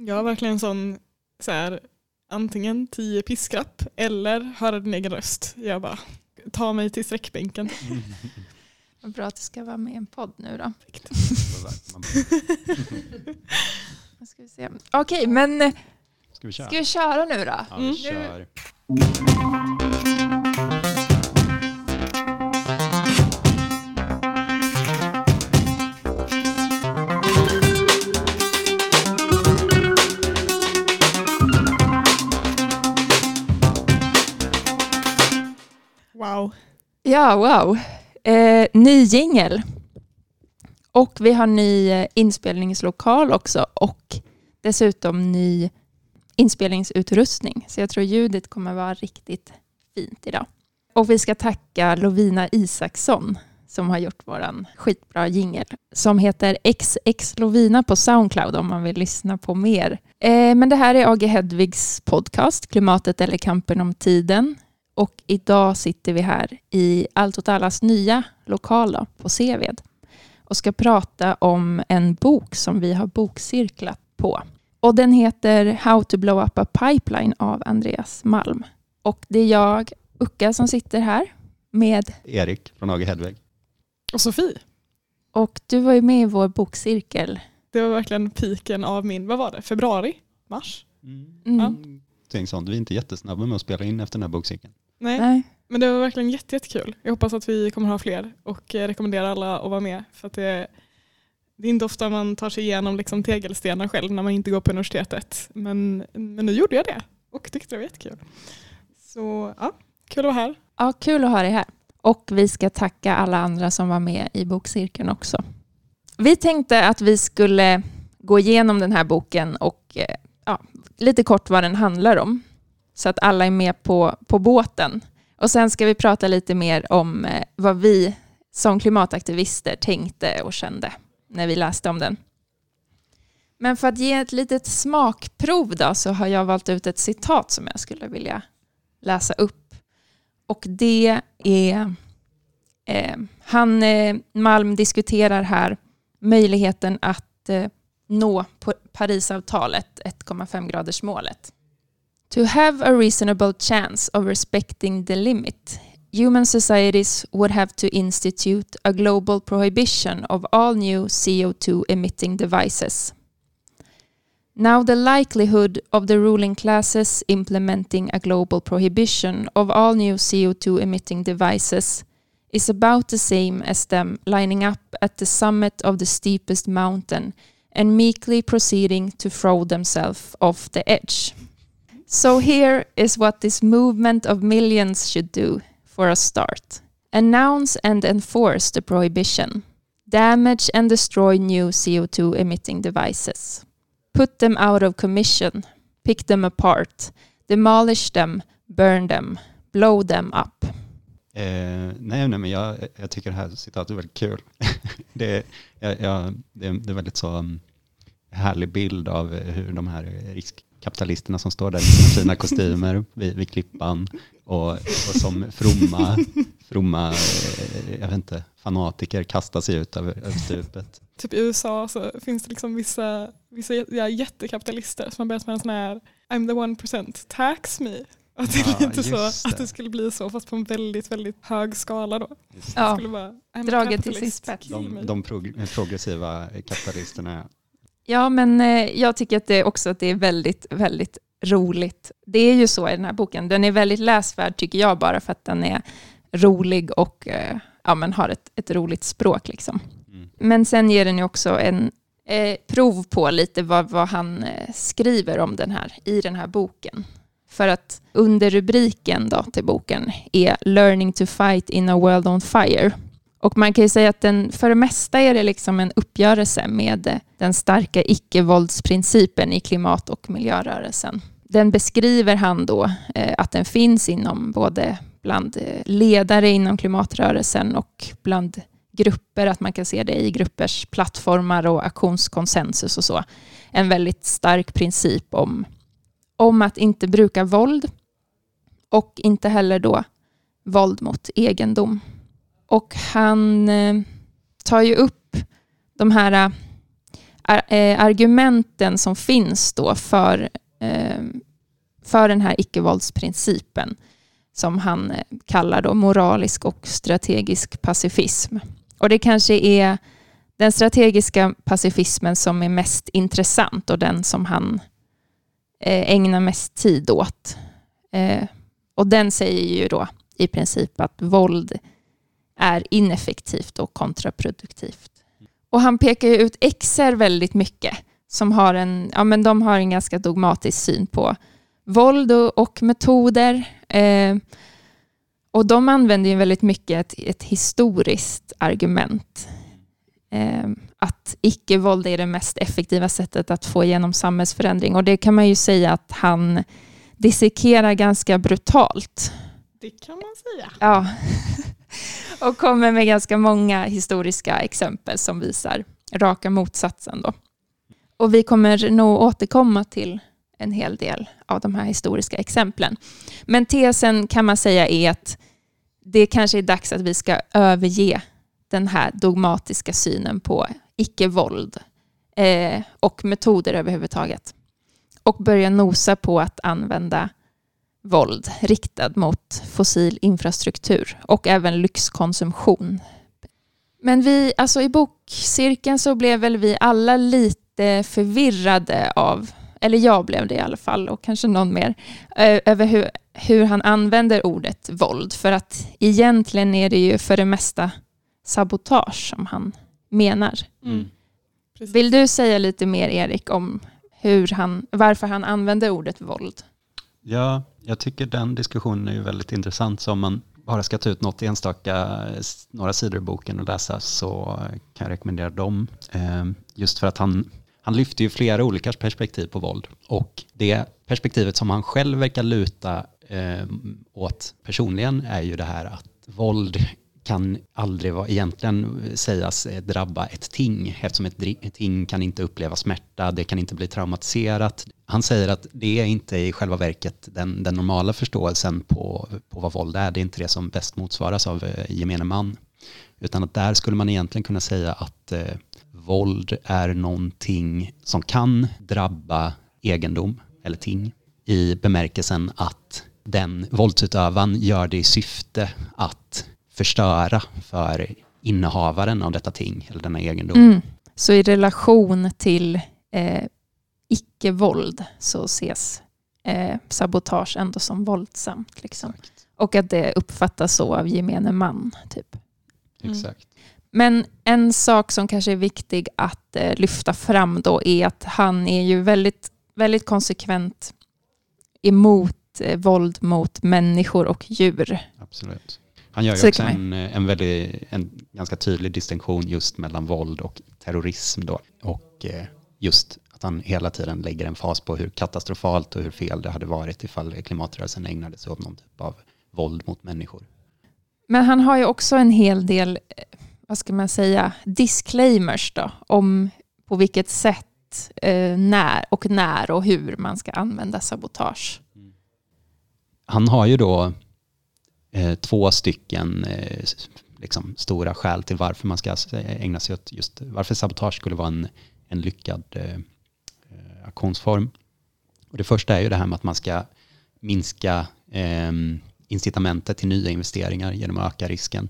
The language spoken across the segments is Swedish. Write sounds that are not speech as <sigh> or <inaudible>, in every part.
Jag har verkligen en sån, så här, antingen tio piskrapp eller höra din egen röst. Jag bara, ta mig till sträckbänken. Vad bra att du ska vara med i en podd nu då. Ska vi se. Okej, men Ska vi köra? ska vi köra nu då? Ja, Mm. vi kör. Ja, wow. Eh, ny jingel. Och vi har ny eh, inspelningslokal också och dessutom ny inspelningsutrustning. Så jag tror ljudet kommer vara riktigt fint idag. Och vi ska tacka Lovina Isaksson som har gjort våran skitbra jingel som heter XX Lovina på Soundcloud om man vill lyssna på mer. Eh, men det här är AG Hedvigs podcast Klimatet eller kampen om tiden. Och idag sitter vi här i Allt åt allas nya lokal då, på Seved och ska prata om en bok som vi har bokcirklat på. Och den heter How to blow up a pipeline av Andreas Malm. Och det är jag, Ucka, som sitter här med Erik från AG Hedvig. Och Sofie, och du var ju med i vår bokcirkel. det var verkligen piken av min, vad var det, februari? Mars? Mm. Ja. Tänk sånt. Vi är inte jättesnabba med att spela in efter den här bokcirkeln. Nej, Nej. men det var verkligen jätte, jättekul. Jag hoppas att vi kommer ha fler och eh, rekommenderar alla att vara med. För det, det är inte ofta man tar sig igenom liksom tegelstenar själv när man inte går på universitetet. Men, men nu gjorde jag det och tyckte det var jättekul. Så ja, kul att vara här. Ja, kul att ha dig här. Och vi ska tacka alla andra som var med i bokcirkeln också. Vi tänkte att vi skulle gå igenom den här boken och eh, ja, lite kort vad den handlar om. Så att alla är med på, på båten. Och sen ska vi prata lite mer om eh, vad vi som klimataktivister tänkte och kände när vi läste om den. Men för att ge ett litet smakprov då, så har jag valt ut ett citat som jag skulle vilja läsa upp. Och det är... Eh, han, eh, Malm diskuterar här möjligheten att eh, nå Parisavtalet, 1,5 graders målet. To have a reasonable chance of respecting the limit, human societies would have to institute a global prohibition of all new CO2 emitting devices. Now, the likelihood of the ruling classes implementing a global prohibition of all new CO2 emitting devices is about the same as them lining up at the summit of the steepest mountain and meekly proceeding to throw themselves off the edge. So, here is what this movement of millions should do for a start. Announce and enforce the prohibition, damage and destroy new CO2 emitting devices. Put them out of commission, pick them apart, demolish them, burn them, blow them up. Eh, nej, nej, men jag, jag tycker det här citatet är väldigt kul. <laughs> det, är, jag, jag, det, det är väldigt så um, härlig bild av hur de här riskkapitalisterna som står där i sina fina kostymer vid, vid klippan och, och som fromma, fromma eh, jag vet inte, fanatiker kastar sig ut över, över stupet. Typ i USA så finns det liksom vissa, vissa jättekapitalister som har börjat med en sån här I'm the one percent, tax me. Att det Ja, är lite så just att det. det skulle bli så fast på en väldigt, väldigt hög skala då. Ja. Bara, Draget till sin spets. De, de prog progressiva kapitalisterna. Ja, men eh, jag tycker att det också att det är väldigt, väldigt roligt. Det är ju så i den här boken. Den är väldigt läsvärd tycker jag bara för att den är rolig och eh, ja, men har ett, ett roligt språk. Liksom. Mm. Men sen ger den ju också en eh, prov på lite vad, vad han eh, skriver om den här i den här boken. För att under rubriken då till boken är Learning to fight in a world on fire. Och man kan ju säga att den, för det mesta är det liksom en uppgörelse med den starka icke-våldsprincipen i klimat och miljörörelsen. Den beskriver han då eh, att den finns inom både bland eh, ledare inom klimatrörelsen och bland grupper, att man kan se det i gruppers plattformar och aktionskonsensus och så. En väldigt stark princip om, om att inte bruka våld och inte heller då våld mot egendom. Och han eh, tar ju upp de här eh, eh, argumenten som finns då för, för den här icke-våldsprincipen som han kallar då moralisk och strategisk pacifism. Och det kanske är den strategiska pacifismen som är mest intressant och den som han ägnar mest tid åt. Och den säger ju då i princip att våld är ineffektivt och kontraproduktivt. Och han pekar ju ut XR väldigt mycket som har en, ja, men de har en ganska dogmatisk syn på våld och, och metoder. Eh, och de använder ju väldigt mycket ett, ett historiskt argument. Eh, att icke-våld är det mest effektiva sättet att få igenom samhällsförändring. Och det kan man ju säga att han dissekerar ganska brutalt. Det kan man säga. Ja och kommer med ganska många historiska exempel som visar raka motsatsen. Då. Och vi kommer nog återkomma till en hel del av de här historiska exemplen. Men tesen kan man säga är att det kanske är dags att vi ska överge den här dogmatiska synen på icke-våld eh, och metoder överhuvudtaget. Och börja nosa på att använda våld riktad mot fossil infrastruktur och även lyxkonsumtion. Men vi, alltså i bokcirkeln så blev väl vi alla lite förvirrade av, eller jag blev det i alla fall och kanske någon mer, över hur, hur han använder ordet våld. För att egentligen är det ju för det mesta sabotage som han menar. Mm. Vill du säga lite mer Erik om hur han, varför han använder ordet våld? Ja, jag tycker den diskussionen är ju väldigt intressant. Så om man bara ska ta ut något enstaka, några sidor i boken och läsa så kan jag rekommendera dem. Eh, just för att han, han lyfter ju flera olika perspektiv på våld. Och det perspektivet som han själv verkar luta eh, åt personligen är ju det här att våld kan aldrig vara, egentligen sägas eh, drabba ett ting eftersom ett, ting kan inte uppleva smärta, det kan inte bli traumatiserat. Han säger att det är inte i själva verket den, den normala förståelsen på, på vad våld är, det är inte det som bäst motsvaras av eh, gemene man. Utan att där skulle man egentligen kunna säga att eh, våld är någonting som kan drabba egendom eller ting i bemärkelsen att den våldsutövaren gör det i syfte att förstöra för innehavaren av detta ting eller denna egendom. Mm. Så i relation till eh, icke-våld så ses eh, sabotage ändå som våldsamt. Liksom. Och att det uppfattas så av gemene man. Typ. Mm. Exakt. Men en sak som kanske är viktig att eh, lyfta fram då är att han är ju väldigt, väldigt konsekvent emot eh, våld mot människor och djur. Absolut. Han gör ju också en, en, väldigt, en ganska tydlig distinktion just mellan våld och terrorism då. Och eh, just att han hela tiden lägger en fas på hur katastrofalt och hur fel det hade varit ifall klimatrörelsen ägnade sig åt någon typ av våld mot människor. Men han har ju också en hel del, eh, vad ska man säga, disclaimers då, om på vilket sätt, eh, när och när och hur man ska använda sabotage. Han har ju då eh, Eh, två stycken eh, liksom, stora skäl till varför man ska eh, ägna sig åt just varför sabotage skulle vara en, en lyckad eh, aktionsform. Och det första är ju det här med att man ska minska eh, incitamentet till nya investeringar genom att öka risken.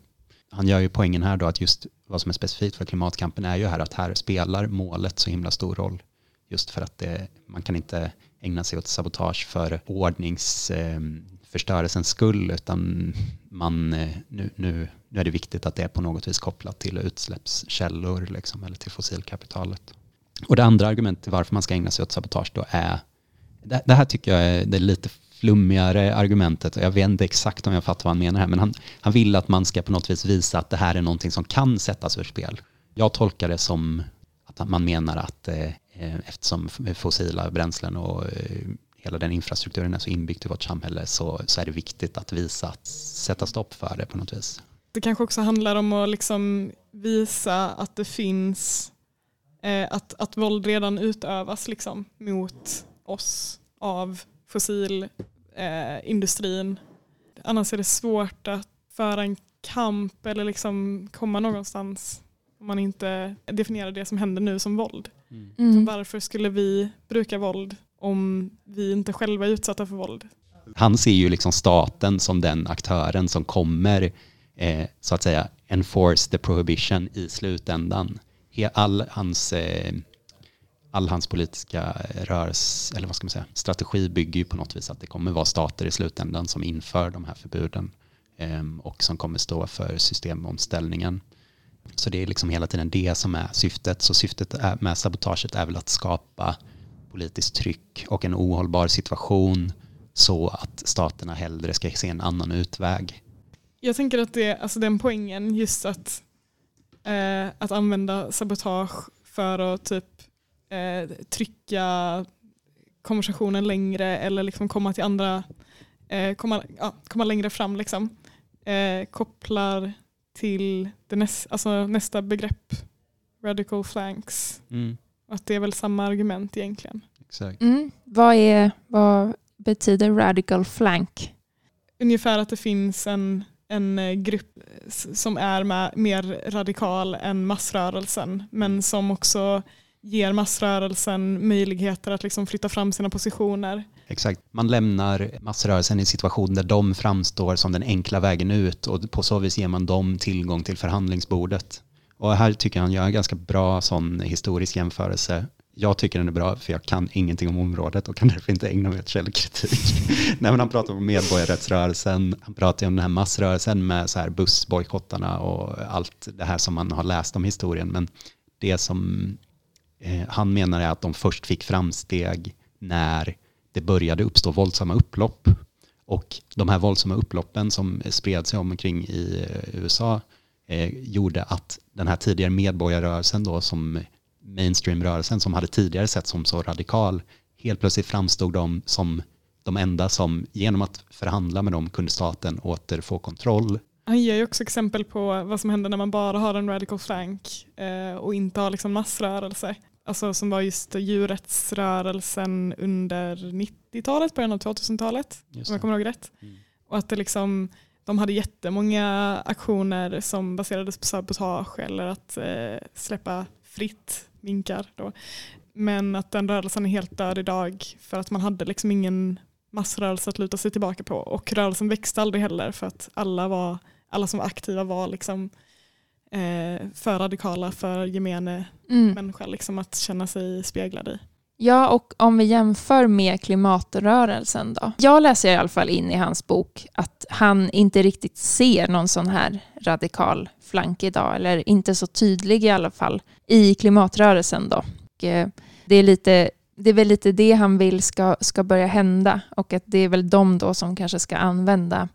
Han gör ju poängen här då att just vad som är specifikt för klimatkampen är ju här att här spelar målet så himla stor roll. Just för att det, man kan inte ägna sig åt sabotage för ordnings, eh, förstörelsens skull utan man, eh, nu, nu, nu är det viktigt att det är på något vis kopplat till utsläppskällor liksom, eller till fossilkapitalet. Och det andra argumentet till varför man ska ägna sig åt sabotage då är, det, det här tycker jag är det lite flummigare argumentet, jag vet inte exakt om jag fattar vad han menar här, men han, han vill att man ska på något vis visa att det här är någonting som kan sättas ur spel. Jag tolkar det som att man menar att eh, eh eftersom fossila bränslen och eh, hela den infrastrukturen är så inbyggd i vårt samhälle så, så är det viktigt att visa, att sätta stopp för det på något vis. Det kanske också handlar om att liksom visa att det finns, eh, att, att våld redan utövas liksom mot oss av fossilindustrin. Eh, Annars är det svårt att föra en kamp eller liksom komma någonstans om man inte definierar det som händer nu som våld. Mm. Mm. Varför skulle vi bruka våld om vi inte själva är utsatta för våld? Han ser ju liksom staten som den aktören som kommer eh, så att säga enforce the prohibition i slutändan. All hans, eh, all hans politiska rörelse, eller vad ska man säga, strategi bygger ju på något vis att det kommer vara stater i slutändan som inför de här förbuden eh, och som kommer stå för systemomställningen. Så det är liksom hela tiden det som är syftet. Så syftet med sabotaget är väl att skapa politiskt tryck och en ohållbar situation så att staterna hellre ska se en annan utväg. Jag tänker att det, alltså den poängen just att, eh, att använda sabotage för att typ eh, trycka konversationen längre eller liksom komma till andra, eh, komma, ja, komma längre fram liksom, eh, kopplar till det näst, alltså nästa begrepp, radical flanks. Och Att det är väl samma argument egentligen. Exakt. Mm. Vad, är, vad betyder radical flank? ungefär att det finns en, en eh, grupp som är med, mer radikal än massrörelsen men som också ger massrörelsen möjligheter att liksom flytta fram sina positioner. Exakt. Man lämnar massrörelsen i en situation där de framstår som den enkla vägen ut och på så vis ger man dem tillgång till förhandlingsbordet. Och här tycker han gör en ganska bra sån historisk jämförelse. Jag tycker den är bra för jag kan ingenting om området och kan därför inte ägna mig åt källkritik. <laughs> Nej, men han pratar om medborgarrättsrörelsen, han pratar om den här massrörelsen med så här bussbojkottarna och allt det här som man har läst om historien. Men det som eh, han menar är att de först fick framsteg när det började uppstå våldsamma upplopp. Och de här våldsamma upploppen som spred sig omkring i eh, USA eh, gjorde att den här tidigare medborgarrörelsen då som mainstreamrörelsen som hade tidigare sett som så radikal helt plötsligt framstod de som de enda som genom att förhandla med dem kunde staten återfå kontroll. Han ger ju också exempel på vad som händer när man bara har en radical flank eh, och inte har liksom massrörelse. Alltså som var just djurrättsrörelsen under 90-talet, början av 2000-talet. Just om jag kommer ihåg rätt. Mm. Och att det liksom, de hade jättemånga aktioner som baserades på sabotage eller att eh, släppa fritt minkar. Då. Men att den rörelsen är helt död idag för att man hade liksom ingen massrörelse att luta sig tillbaka på. Och rörelsen växte aldrig heller för att alla, var, alla som var aktiva var liksom, eh, för radikala för gemene Mm. människa liksom, att känna sig speglad i. Ja, och om vi jämför med klimatrörelsen då. Jag läser i alla fall in i hans bok att han inte riktigt ser någon sån här radikal flank idag, eller inte så tydlig i alla fall, i klimatrörelsen då. Och, eh, det, är lite, det är väl lite det han vill ska, ska börja hända och att det är väl de då som kanske ska använda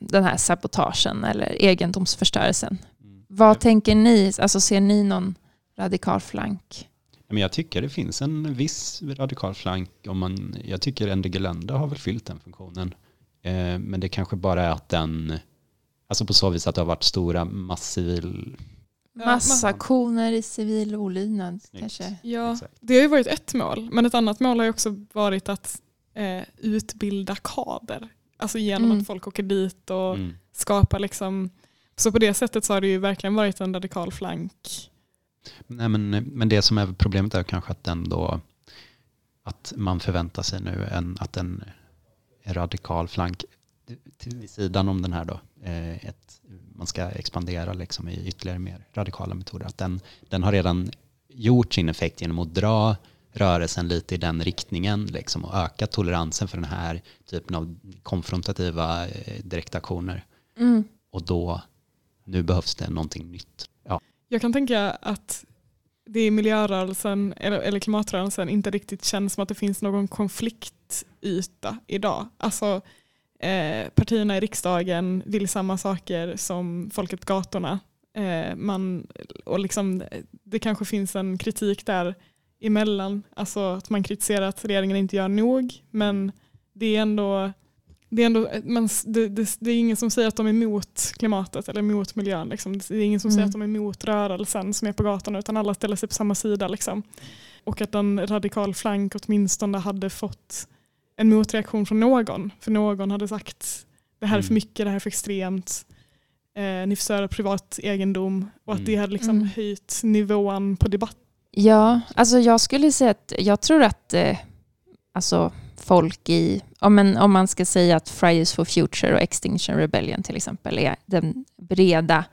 den här sabotagen eller egendomsförstörelsen. Vad tänker ni? Alltså ser ni någon radikal flank? Men jag tycker det finns en viss radikal flank. Om man, jag tycker Ende Gelände har väl fyllt den funktionen. Eh, men det kanske bara är att den, alltså på så vis att det har varit stora masscivil... Ja, Massaktioner i civil olydnad kanske. Ja, Exakt. det har ju varit ett mål, men ett annat mål har ju också varit att eh, utbilda kader. Alltså genom Mm. att folk åker dit och Mm. skapar liksom, så på det sättet så har det ju verkligen varit en radikal flank. Nej, men, men det som är problemet är kanske att den då, att man förväntar sig nu en, att en radikal flank vid sidan om den här då, eh, ett, man ska expandera liksom i ytterligare mer radikala metoder. Att den, den har redan gjort sin effekt genom att dra rörelsen lite i den riktningen liksom, och öka toleransen för den här typen av konfrontativa eh, direktaktioner. Mm. Och då, nu behövs det någonting nytt. Jag kan tänka att det i miljörörelsen eller, eller klimatrörelsen inte riktigt känns som att det finns någon konfliktyta idag. Alltså eh, partierna i riksdagen vill samma saker som folket på gatorna. Eh, man, och liksom, det kanske finns en kritik där emellan. Alltså att man kritiserar att regeringen inte gör nog men det är ändå det är, ändå, man, det, det, det är ingen som säger att de är emot klimatet eller emot miljön. Liksom. Det är ingen som Mm. säger att de är emot rörelsen som är på gatan utan alla ställer sig på samma sida. Liksom. Och att en radikal flank åtminstone hade fått en motreaktion från någon. För någon hade sagt det här är för Mm. mycket, det här är för extremt. Eh, ni förstör privat egendom. Och att Mm. det hade liksom Mm. höjt nivån på debatt, Ja, alltså jag skulle säga att jag tror att eh, alltså folk i, om, en, om man ska säga att Fridays for Future och Extinction Rebellion till exempel är den breda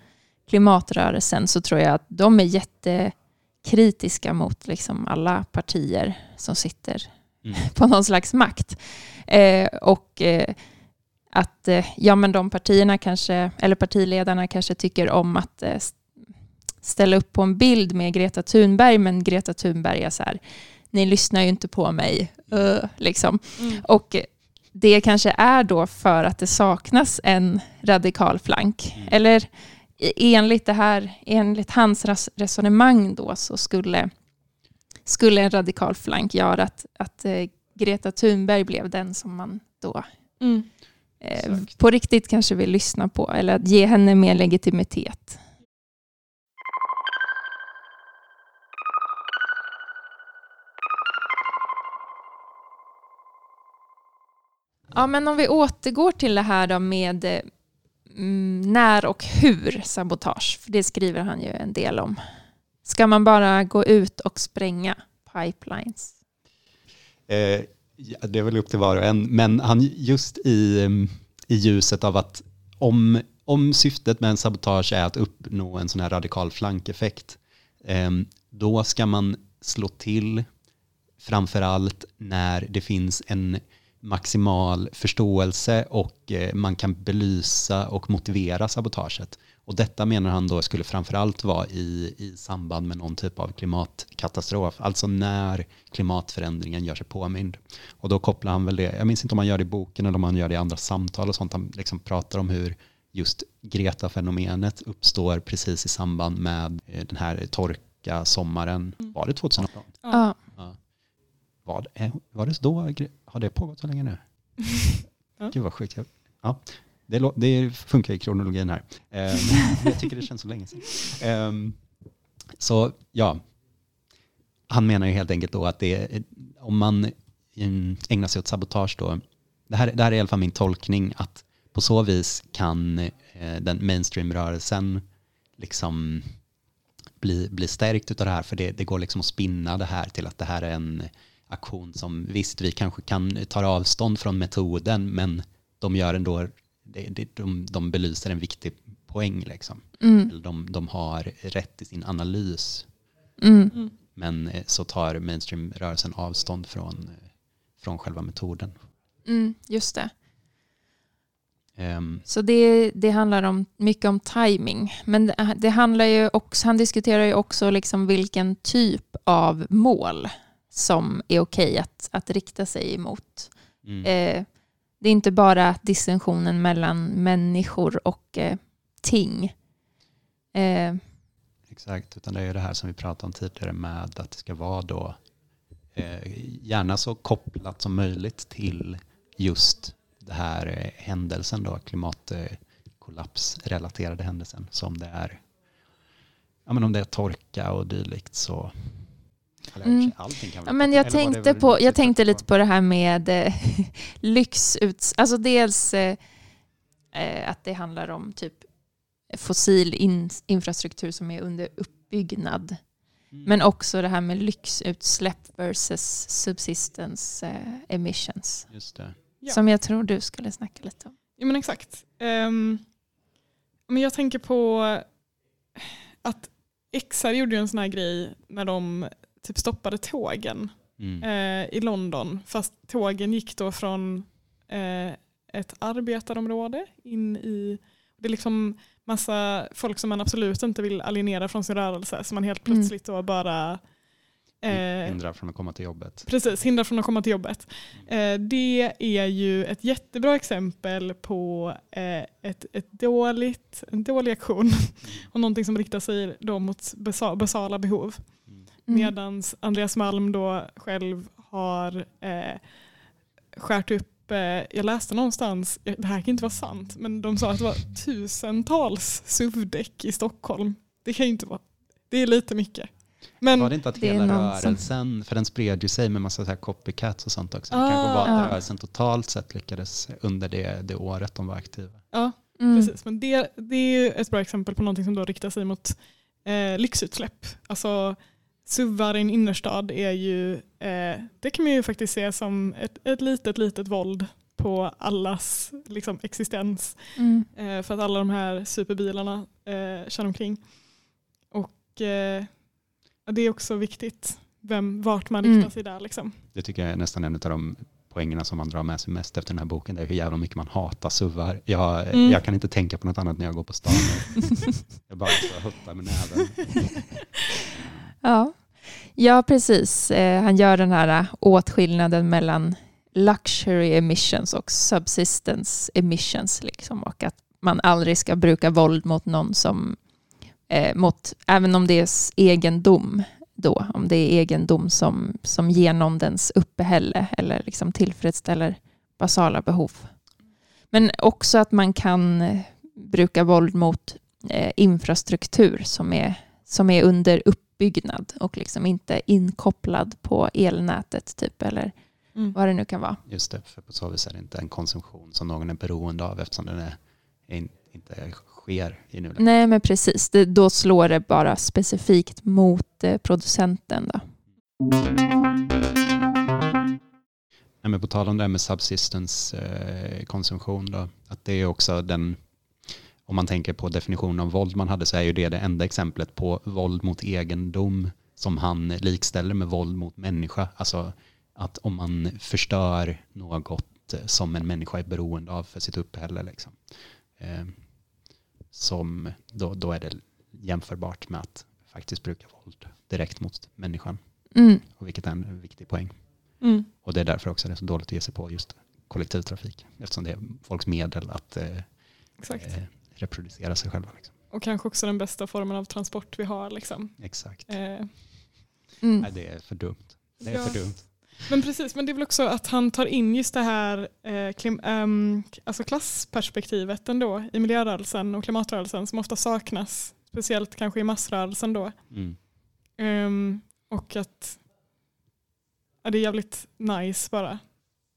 klimatrörelsen så tror jag att de är jättekritiska mot liksom alla partier som sitter Mm. <laughs> på någon slags makt. Eh, och eh, att eh, ja, men de partierna kanske, eller partiledarna kanske tycker om att eh, ställa upp på en bild med Greta Thunberg, men Greta Thunberg är så här, ni lyssnar ju inte på mig, uh, liksom. Mm. Och det kanske är då för att det saknas en radikal flank. Mm. Eller enligt, det här, enligt hans res- resonemang då så skulle, skulle en radikal flank göra att, att eh, Greta Thunberg blev den som man då Mm. eh, på riktigt kanske vill lyssna på eller att ge henne mer legitimitet. Ja, men om vi återgår till det här då med eh, mm, när och hur sabotage, för det skriver han ju en del om. Ska man bara gå ut och spränga pipelines? Eh, ja, det är väl upp till var och en, men han just i, mm, i ljuset av att om, om syftet med en sabotage är att uppnå en sån här radikal flankeffekt, eh, då ska man slå till framför allt när det finns en maximal förståelse och eh, man kan belysa och motivera sabotaget. Och detta menar han då skulle framförallt vara i, i samband med någon typ av klimatkatastrof, alltså när klimatförändringen gör sig påmind. Och då kopplar han väl det, jag minns inte om han gör det i boken eller om han gör det i andra samtal och sånt, han liksom pratar om hur just Greta-fenomenet uppstår precis i samband med eh, den här torka sommaren, Mm. var det 2018? Ja. Ja. Var, det- var det då, har det pågått så länge nu? <laughs> Ja. Gud vad sjukt. Ja, det, det funkar i kronologin här. Ehm, jag tycker det känns så länge sedan. Ehm, så ja, han menar ju helt enkelt då att det om man mm, ägnar sig åt sabotage då, det här, det här är i alla fall min tolkning, att på så vis kan eh, den mainstream-rörelsen liksom bli, bli stärkt av det här, för det, det går liksom att spinna det här till att det här är en aktion som visst, vi kanske kan ta avstånd från metoden, men de gör ändå, det, de, de belyser en viktig poäng liksom. Mm, Eller de, de har rätt i sin analys, mm, men eh, så tar mainstream-rörelsen avstånd från, eh, från själva metoden. mm, just det. Ehm, Så det, det handlar om, mycket om timing. Men det, det handlar ju också, han diskuterar ju också liksom vilken typ av mål som är okej att, att rikta sig emot. mm, Eh, det är inte bara distinktionen mellan människor och eh, ting. Eh, Exakt, utan det är ju det här som vi pratade om tidigare med att det ska vara då eh, gärna så kopplat som möjligt till just det här eh, händelsen då, klimatkollapsrelaterade händelsen som det är. Ja men om det är torka och dylikt så Mm. Ja, men jag tänkte, på, lite jag tänkte på- lite på det här med eh, <laughs> lyxuts... Alltså dels eh, eh, att det handlar om typ fossil in, infrastruktur som är under uppbyggnad. Mm. Men också det här med lyxutsläpp versus subsistence eh, emissions. Just det. Ja. Som jag tror du skulle snacka lite om. Ja men exakt. Ehm, men jag tänker på att XR gjorde ju en sån här grej när de typ stoppade tågen Mm. eh, i London. Fast tågen gick då från eh, ett arbetarområde in i, det är liksom massa folk som man absolut inte vill alienera från sin rörelse. Så man helt Mm. plötsligt då bara eh, Hindrar från att komma till jobbet. Precis, hindrar från att komma till jobbet. Eh, det är ju ett jättebra exempel på eh, ett, ett dåligt, en dålig aktion <laughs> och någonting som riktar sig då mot basa- basala behov. Mm. Medan Andreas Malm då själv har eh, skärt upp, eh, jag läste någonstans, det här kan inte vara sant, men de sa att det var tusentals SUV-däck i Stockholm. Det kan ju inte vara, det är lite mycket. Men, var det inte att det är hela rörelsen, för den spred ju sig med massa så här copycats och sånt också. Det Ah. kanske var att Ja. rörelsen totalt sett lyckades under det, det året de var aktiva. ja, Mm. Precis, men det, det är ett bra exempel på någonting som då riktar sig mot eh, lyxutsläpp. Alltså suvar i en innerstad är ju, eh, det kan man ju faktiskt se som ett, ett litet, litet våld på allas liksom, existens. Mm. Eh, för att alla de här superbilarna eh, kör omkring. Och eh, det är också viktigt vem, vart man riktar Mm. sig där. Liksom. Det tycker jag är nästan en av de poängerna som man drar med sig mest efter den här boken. Det är hur jävla mycket man hatar suvar. Jag, Mm. jag kan inte tänka på något annat när jag går på stan. <laughs> jag bara huttar med näven. Ja ja, precis. Eh, han gör den här eh, åtskillnaden mellan luxury emissions och subsistence emissions. Liksom, och att man aldrig ska bruka våld mot någon som, eh, mot, även om det är egendom då, om det är egendom som, som ger någon dens uppehälle eller liksom tillfredsställer basala behov. Men också att man kan eh, bruka våld mot eh, infrastruktur som är, som är under uppbyggnad och liksom inte inkopplad på elnätet typ eller Mm. vad det nu kan vara. Just det, för på så vis är det inte en konsumtion som någon är beroende av eftersom den är, är in, inte sker i nuläget. Nej men precis, det, då slår det bara specifikt mot eh, producenten. Då. Nej, men på tal om det här med subsistence eh, att det är också den, om man tänker på definitionen av våld man hade så är ju det det enda exemplet på våld mot egendom som han likställer med våld mot människa. Alltså att om man förstör något som en människa är beroende av för sitt uppehälle liksom. Eh, som, då, då är det jämförbart med att faktiskt bruka våld direkt mot människan. Mm. Och vilket är en viktig poäng. Mm. Och det är därför också det är så dåligt att ge sig på just kollektivtrafik. Eftersom det är folks medel att eh, Exakt. eh, reproducera sig själva. Liksom. Och kanske också den bästa formen av transport vi har. Liksom. Exakt. Eh, Mm. Nej, det är för dumt. Det är Ja. för dumt. Men precis, men det är väl också att han tar in just det här eh, klim, ehm, alltså klassperspektivet ändå i miljörörelsen och klimatrörelsen som ofta saknas, speciellt kanske i massrörelsen då. Mm. Ehm, och att ja, det är jävligt nice bara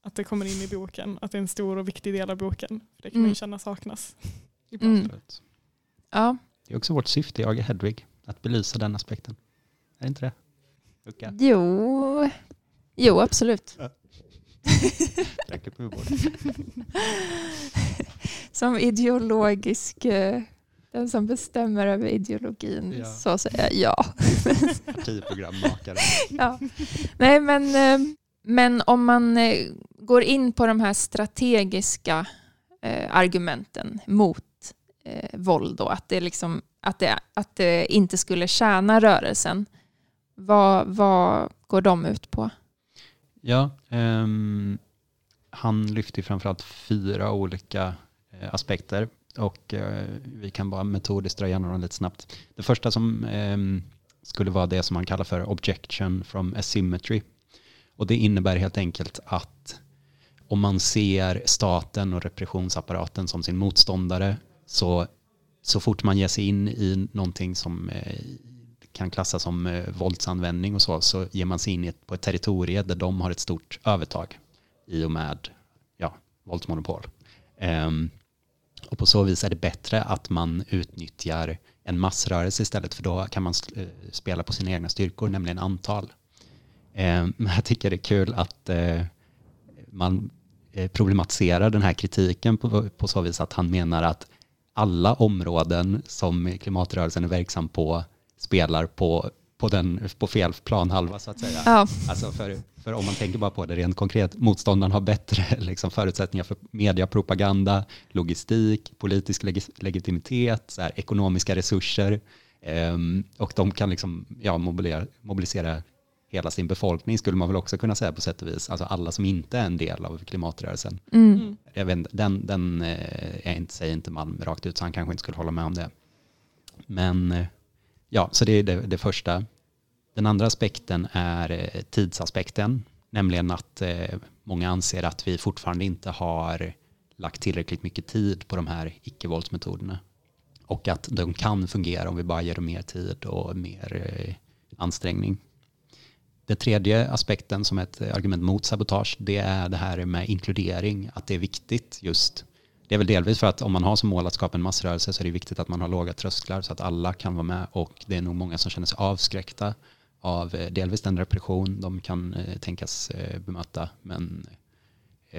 att det kommer in i boken, att det är en stor och viktig del av boken. För det kan man Mm. ju känna saknas. Mm. Ja. Det är också vårt syfte, jag och Hedvig, att belysa den aspekten. Är det inte det? Lucka? Jo. jo, absolut. <laughs> <laughs> Som ideologisk, eh, den som bestämmer över ideologin, Ja. så säger jag ja. <laughs> Partiprogrammakare. ja. Nej, men, eh, men om man eh, går in på de här strategiska argumenten mot eh, våld, då, att, det liksom, att, det, att det inte skulle tjäna rörelsen, vad, vad går de ut på? Ja, ehm, han lyfter ju framförallt fyra olika eh, aspekter och eh, vi kan bara metodiskt dra igenom dem lite snabbt. Det första som ehm, skulle vara det som han kallar för objection from asymmetry. Och det innebär helt enkelt att om man ser staten och repressionsapparaten som sin motståndare så, så fort man ger sig in i någonting som eh, kan klassas som eh, våldsanvändning och så, så ger man sig in ett, på ett territorium där de har ett stort övertag i och med ja, våldsmonopol. Um, och på så vis är det bättre att man utnyttjar en massrörelse istället för då kan man eh, spela på sina egna styrkor, nämligen antal. Ehm, men jag tycker det är kul att eh, man problematiserar den här kritiken på, på så vis att han menar att alla områden som klimatrörelsen är verksam på spelar på, på, den, på fel planhalva så att säga. Ja, Alltså för, för om man tänker bara på det rent konkret, motståndaren har bättre <laughs> liksom, förutsättningar för mediapropaganda, logistik, politisk leg- legitimitet, här, ekonomiska resurser ehm, och de kan liksom, ja, mobilisera, mobilisera hela sin befolkning skulle man väl också kunna säga på sätt och vis, alltså alla som inte är en del av klimatrörelsen. mm. Jag vet, den den eh, är inte, säger inte Malm rakt ut så han kanske inte skulle hålla med om det. Men eh, ja, så det är det, det första. Den andra aspekten är eh, tidsaspekten, nämligen att eh, många anser att vi fortfarande inte har lagt tillräckligt mycket tid på de här icke-våldsmetoderna. Och att de kan fungera om vi bara ger dem mer tid och mer eh, ansträngning. Den tredje aspekten som ett argument mot sabotage, det är det här med inkludering, att det är viktigt just. Det är väl delvis för att om man har som mål att skapa en massrörelse så är det viktigt att man har låga trösklar så att alla kan vara med och det är nog många som känner sig avskräckta av eh, delvis den repression de kan eh, tänkas eh, bemöta, men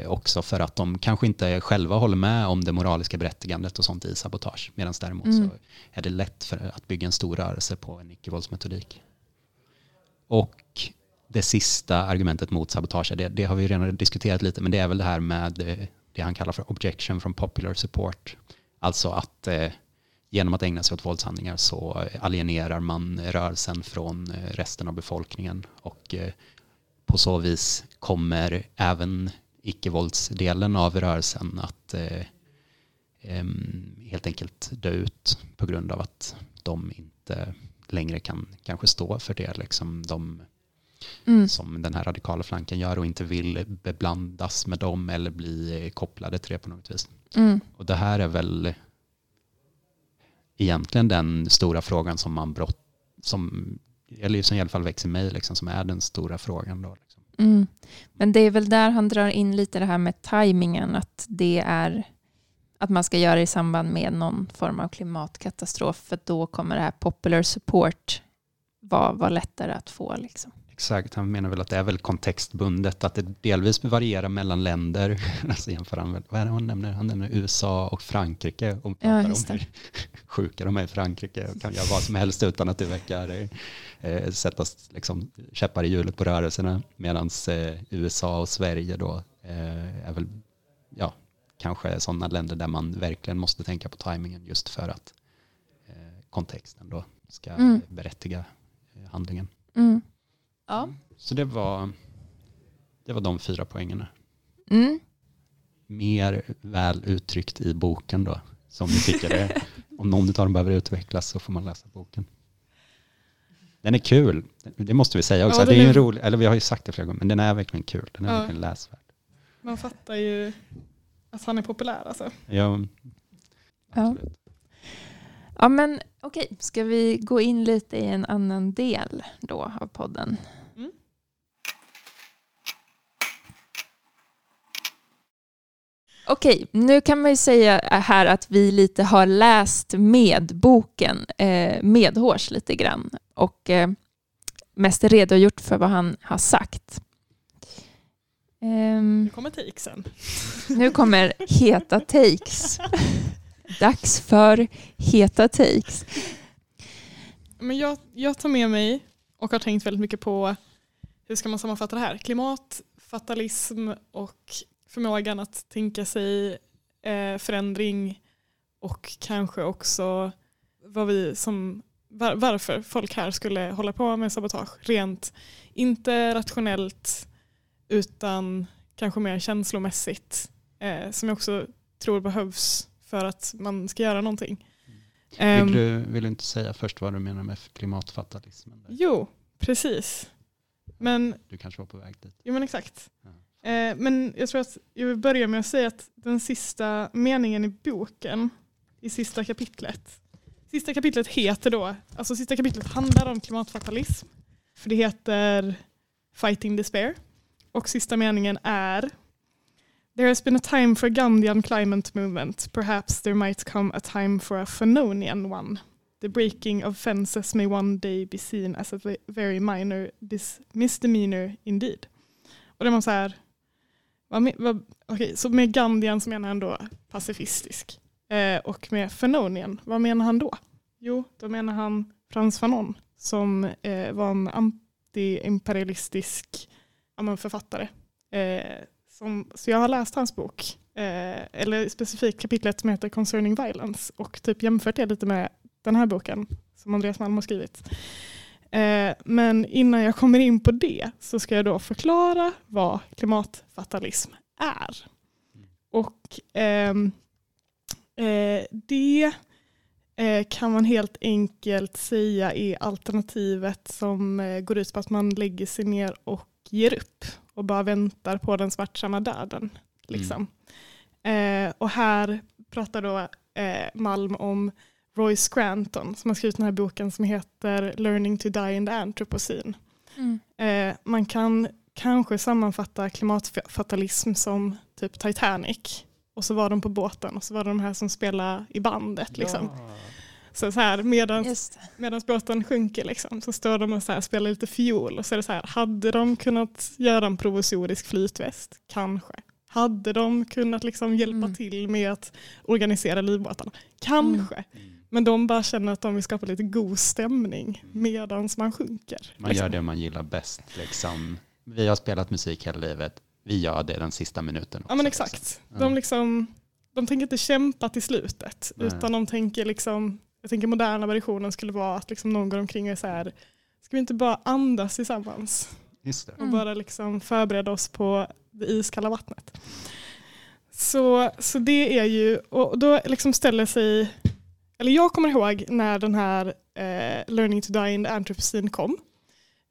också för att de kanske inte själva håller med om det moraliska berättigandet och sånt i sabotage. Medan däremot Mm. så är det lätt för att bygga en stor rörelse på en icke-våldsmetodik. Och det sista argumentet mot sabotage, det, det har vi redan diskuterat lite, men det är väl det här med eh, det han kallar för objection from popular support. Alltså att eh, genom att ägna sig åt våldshandlingar så alienerar man rörelsen från eh, resten av befolkningen och eh, på så vis kommer även icke-våldsdelen av rörelsen att eh, helt enkelt dö ut på grund av att de inte längre kan kanske stå för det liksom de Mm. som den här radikala flanken gör och inte vill beblandas med dem eller bli kopplade till det på något vis. Mm. Och det här är väl egentligen den stora frågan som man brott, som, eller som i alla fall växer mig, liksom, som är den stora frågan. Då, liksom. Mm. Men det är väl där han drar in lite det här med tajmingen, att det är att man ska göra i samband med någon form av klimatkatastrof, för då kommer det här popular support vara, vara lättare att få. Liksom. Exakt, han menar väl att det är väl kontextbundet, att det delvis varierar mellan länder. <laughs> alltså jämför han, väl, vad är det han nämner? Han nämner USA och Frankrike och Ja, pratar just om hur <laughs> sjuka de är i Frankrike och kan göra vad som helst utan att det väcker eh, sättas liksom, käppar i hjulet på rörelserna. Medan eh, USA och Sverige då eh, är väl ja, kanske sådana länder där man verkligen måste tänka på tajmingen just för att eh, kontexten då ska Mm. berättiga eh, handlingen. Mm. Ja. Så det var, det var de fyra poängerna. Mm. Mer väl uttryckt i boken då. Som ni tycker det. <laughs> Om någon av dem behöver utvecklas så får man läsa boken. Den är kul. Det måste vi säga också. Ja, det är den ju är- en rolig, eller vi har ju sagt det flera gånger, men den är verkligen kul. Den är Ja. verkligen läsvärd. Man fattar ju att han är populär alltså. Ja, Ja. absolut. Ja, men okej, ska vi gå in lite i en annan del då av podden? Mm. Okej, nu kan man ju säga här att vi lite har läst med boken eh, medhårs lite grann och eh, mest redogjort för vad han har sagt. Ehm, Nu kommer takesen. nu kommer heta takes. <laughs> Dags för heta takes. Men jag, jag tar med mig och har tänkt väldigt mycket på hur ska man sammanfatta det här? Klimat, fatalism och förmågan att tänka sig eh, förändring och kanske också vad vi som, var, varför folk här skulle hålla på med sabotage. Rent, inte rationellt utan kanske mer känslomässigt. Eh, som jag också tror behövs för att man ska göra någonting. Ehm, Vill, du, vill du inte säga först vad du menar med klimatfatalismen? Där? Jo, precis. Men, Du kanske var på väg dit. jo, men exakt. Ja. Eh, men jag tror att jag vill börja med att säga att den sista meningen i boken, i sista kapitlet, sista kapitlet heter då, alltså sista kapitlet handlar om klimatfatalism, för det heter Fighting Despair. Och sista meningen är There has been a time for a Gandhian climate movement. Perhaps there might come a time for a Fanonian one. The breaking of fences may one day be seen as a very minor dis- misdemeanor indeed. Och det var så här, vad, vad, okay, så med Gandhian så menar han då pacifistisk. Eh, och med Fanonian, vad menar han då? Jo, då menar han Frans Fanon som eh, var en antiimperialistisk ja, författare. Eh, som, så jag har läst hans bok, eh, eller specifikt kapitlet som heter Concerning Violence och typ jämfört det lite med den här boken som Andreas Malm har skrivit. Eh, men innan jag kommer in på det så ska jag då förklara vad klimatfatalism är. Och ehm, eh, det eh, kan man helt enkelt säga är alternativet som eh, går ut på att man lägger sig ner och ger upp och bara väntar på den smärtsamma döden. Liksom. Eh, och här pratar då eh, Malm om Roy Scranton som har skrivit den här boken som heter Learning to Die in the Anthropocene. Mm. Eh, man kan kanske sammanfatta klimatfatalism som typ Titanic. Och så var de på båten och så var det de här som spelade i bandet. Liksom. Så, så här, medans, båten sjunker liksom, så står de och så här, spelar lite fiol och så är det så här, hade de kunnat göra en provisorisk flytväst? Kanske. Hade de kunnat liksom hjälpa Mm. till med att organisera livbåtarna? Kanske. Mm. Men de bara känner att de vill skapa lite god stämning medans man sjunker. Man gör det man gillar bäst. Liksom. Vi har spelat musik hela livet. Vi gör det den sista minuten. Ja men också, exakt. liksom. De, liksom, de tänker inte kämpa till slutet. Nej. Utan de tänker liksom, jag tänker moderna versionen skulle vara att liksom någon går omkring och är så här, ska vi inte bara andas tillsammans? Och bara liksom förbereda oss på det iskalla vattnet. Så, så det är ju, och då liksom ställer sig, eller jag kommer ihåg när den här eh, Learning to Die in the Anthropocene kom.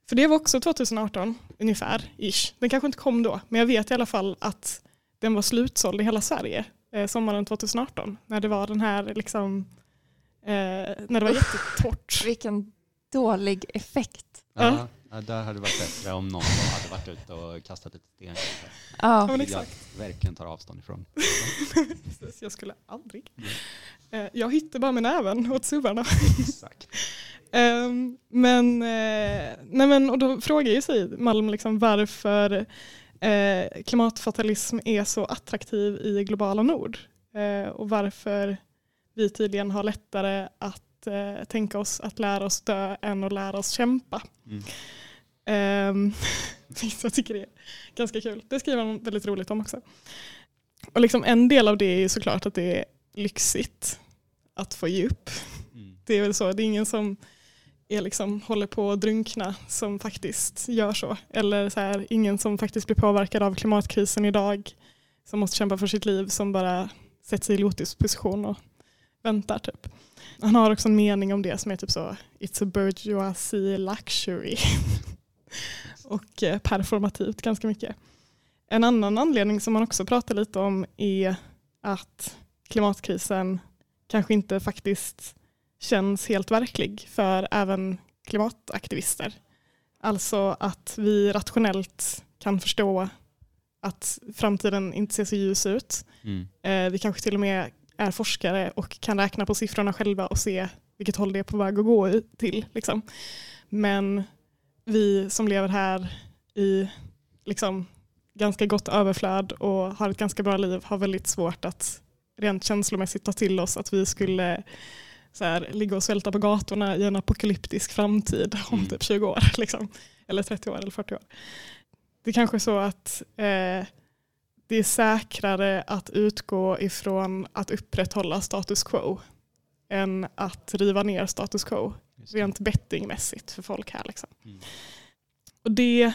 För det var också 2018 ungefär, ish. Den kanske inte kom då, men jag vet i alla fall att den var slutsåld i hela Sverige eh, sommaren 2018. När det var den här liksom, när det var jättetorrt. Vilken dålig effekt. Ja. Ja, där hade det varit bättre om någon hade varit ute och kastat lite sten. Ja, Ja, men Vilket jag exakt. verkligen tar avstånd ifrån. Precis, Jag skulle aldrig. Mm. Eh, Jag hittade bara med näven åt suvarna. Exakt. Ehm, men, eh, nej men, och då frågar ju sig Malm liksom varför eh, klimatfatalism är så attraktiv i globala nord. Eh, och varför vi tydligen har lättare att eh, tänka oss att lära oss dö än att lära oss kämpa. Mm. <laughs> Um, jag tycker det är ganska kul. Det skriver han väldigt roligt om också. Och liksom en del av det är ju såklart att det är lyxigt att få upp. Mm. Det är väl så, det är ingen som är liksom, håller på att drunkna som faktiskt gör så. Eller så här, ingen som faktiskt blir påverkad av klimatkrisen idag som måste kämpa för sitt liv som bara sätter sig i lotusposition och väntar typ. Han har också en mening om det som är typ så It's a bourgeoisie luxury. <laughs> och eh, performativt ganska mycket. En annan anledning som man också pratar lite om är att klimatkrisen kanske inte faktiskt känns helt verklig för även klimataktivister. Alltså att vi rationellt kan förstå att framtiden inte ser så ljus ut. Mm. Eh, vi kanske till och med är forskare och kan räkna på siffrorna själva och se vilket håll det är på väg att gå till. Liksom. Men vi som lever här i liksom, ganska gott överflöd och har ett ganska bra liv har väldigt svårt att rent känslomässigt ta till oss att vi skulle så här, ligga och svälta på gatorna i en apokalyptisk framtid om Mm. typ 20 år. <laughs> Liksom. Eller 30 år eller 40 år. Det är kanske är så att eh, det är säkrare att utgå ifrån att upprätthålla status quo än att riva ner status quo rent bettingmässigt för folk här. Liksom. Mm. Och det,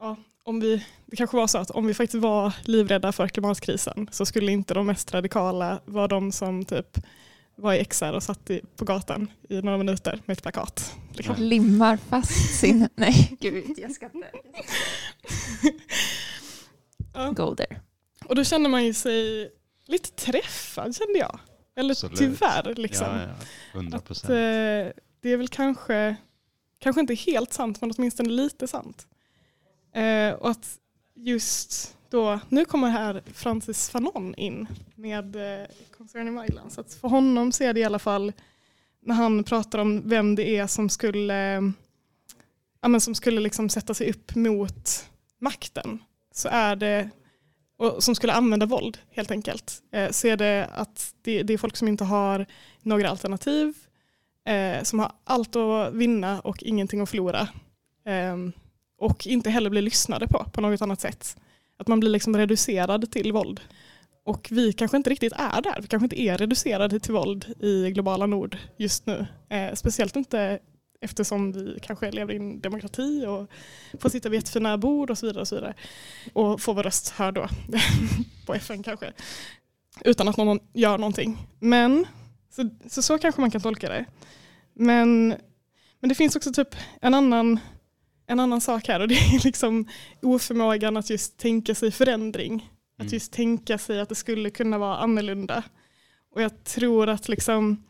ja, om vi, det kanske var så att om vi faktiskt var livrädda för klimatkrisen så skulle inte de mest radikala vara de som typ var i XR och satt i, på gatan i några minuter med ett plakat. Liksom. limmar fast sin... <laughs> Nej, gud, jag ska inte <laughs> Ja. go there. Och då känner man ju sig lite träffad kände jag. Eller Absolut. tyvärr. Liksom. Ja, ja, 100 Att, procent. eh, det är väl kanske, kanske inte helt sant men åtminstone lite sant. Eh, och att just då, nu kommer här Francis Fanon in med eh, Concerning Violence. Att för honom ser det i alla fall när han pratar om vem det är som skulle, eh, ja, men som skulle liksom sätta sig upp mot makten så är det och som skulle använda våld helt enkelt. Eh, så är det att det, det är folk som inte har några alternativ, eh, som har allt att vinna och ingenting att förlora. Eh, och inte heller blir lyssnade på på något annat sätt. Att man blir liksom reducerad till våld. Och vi kanske inte riktigt är där. Vi kanske inte är reducerade till våld i globala nord just nu. Eh, speciellt inte eftersom vi kanske lever i en demokrati och får sitta vid jättefina bord och så vidare. Och så vidare. Och få vår röst hörd då <laughs> på FN kanske. Utan att någon gör någonting. Men så, så, så kanske man kan tolka det. Men, men det finns också typ en annan, en annan sak här och det är <laughs> liksom oförmågan att just tänka sig förändring. Att Mm. just tänka sig att det skulle kunna vara annorlunda. Och jag tror att liksom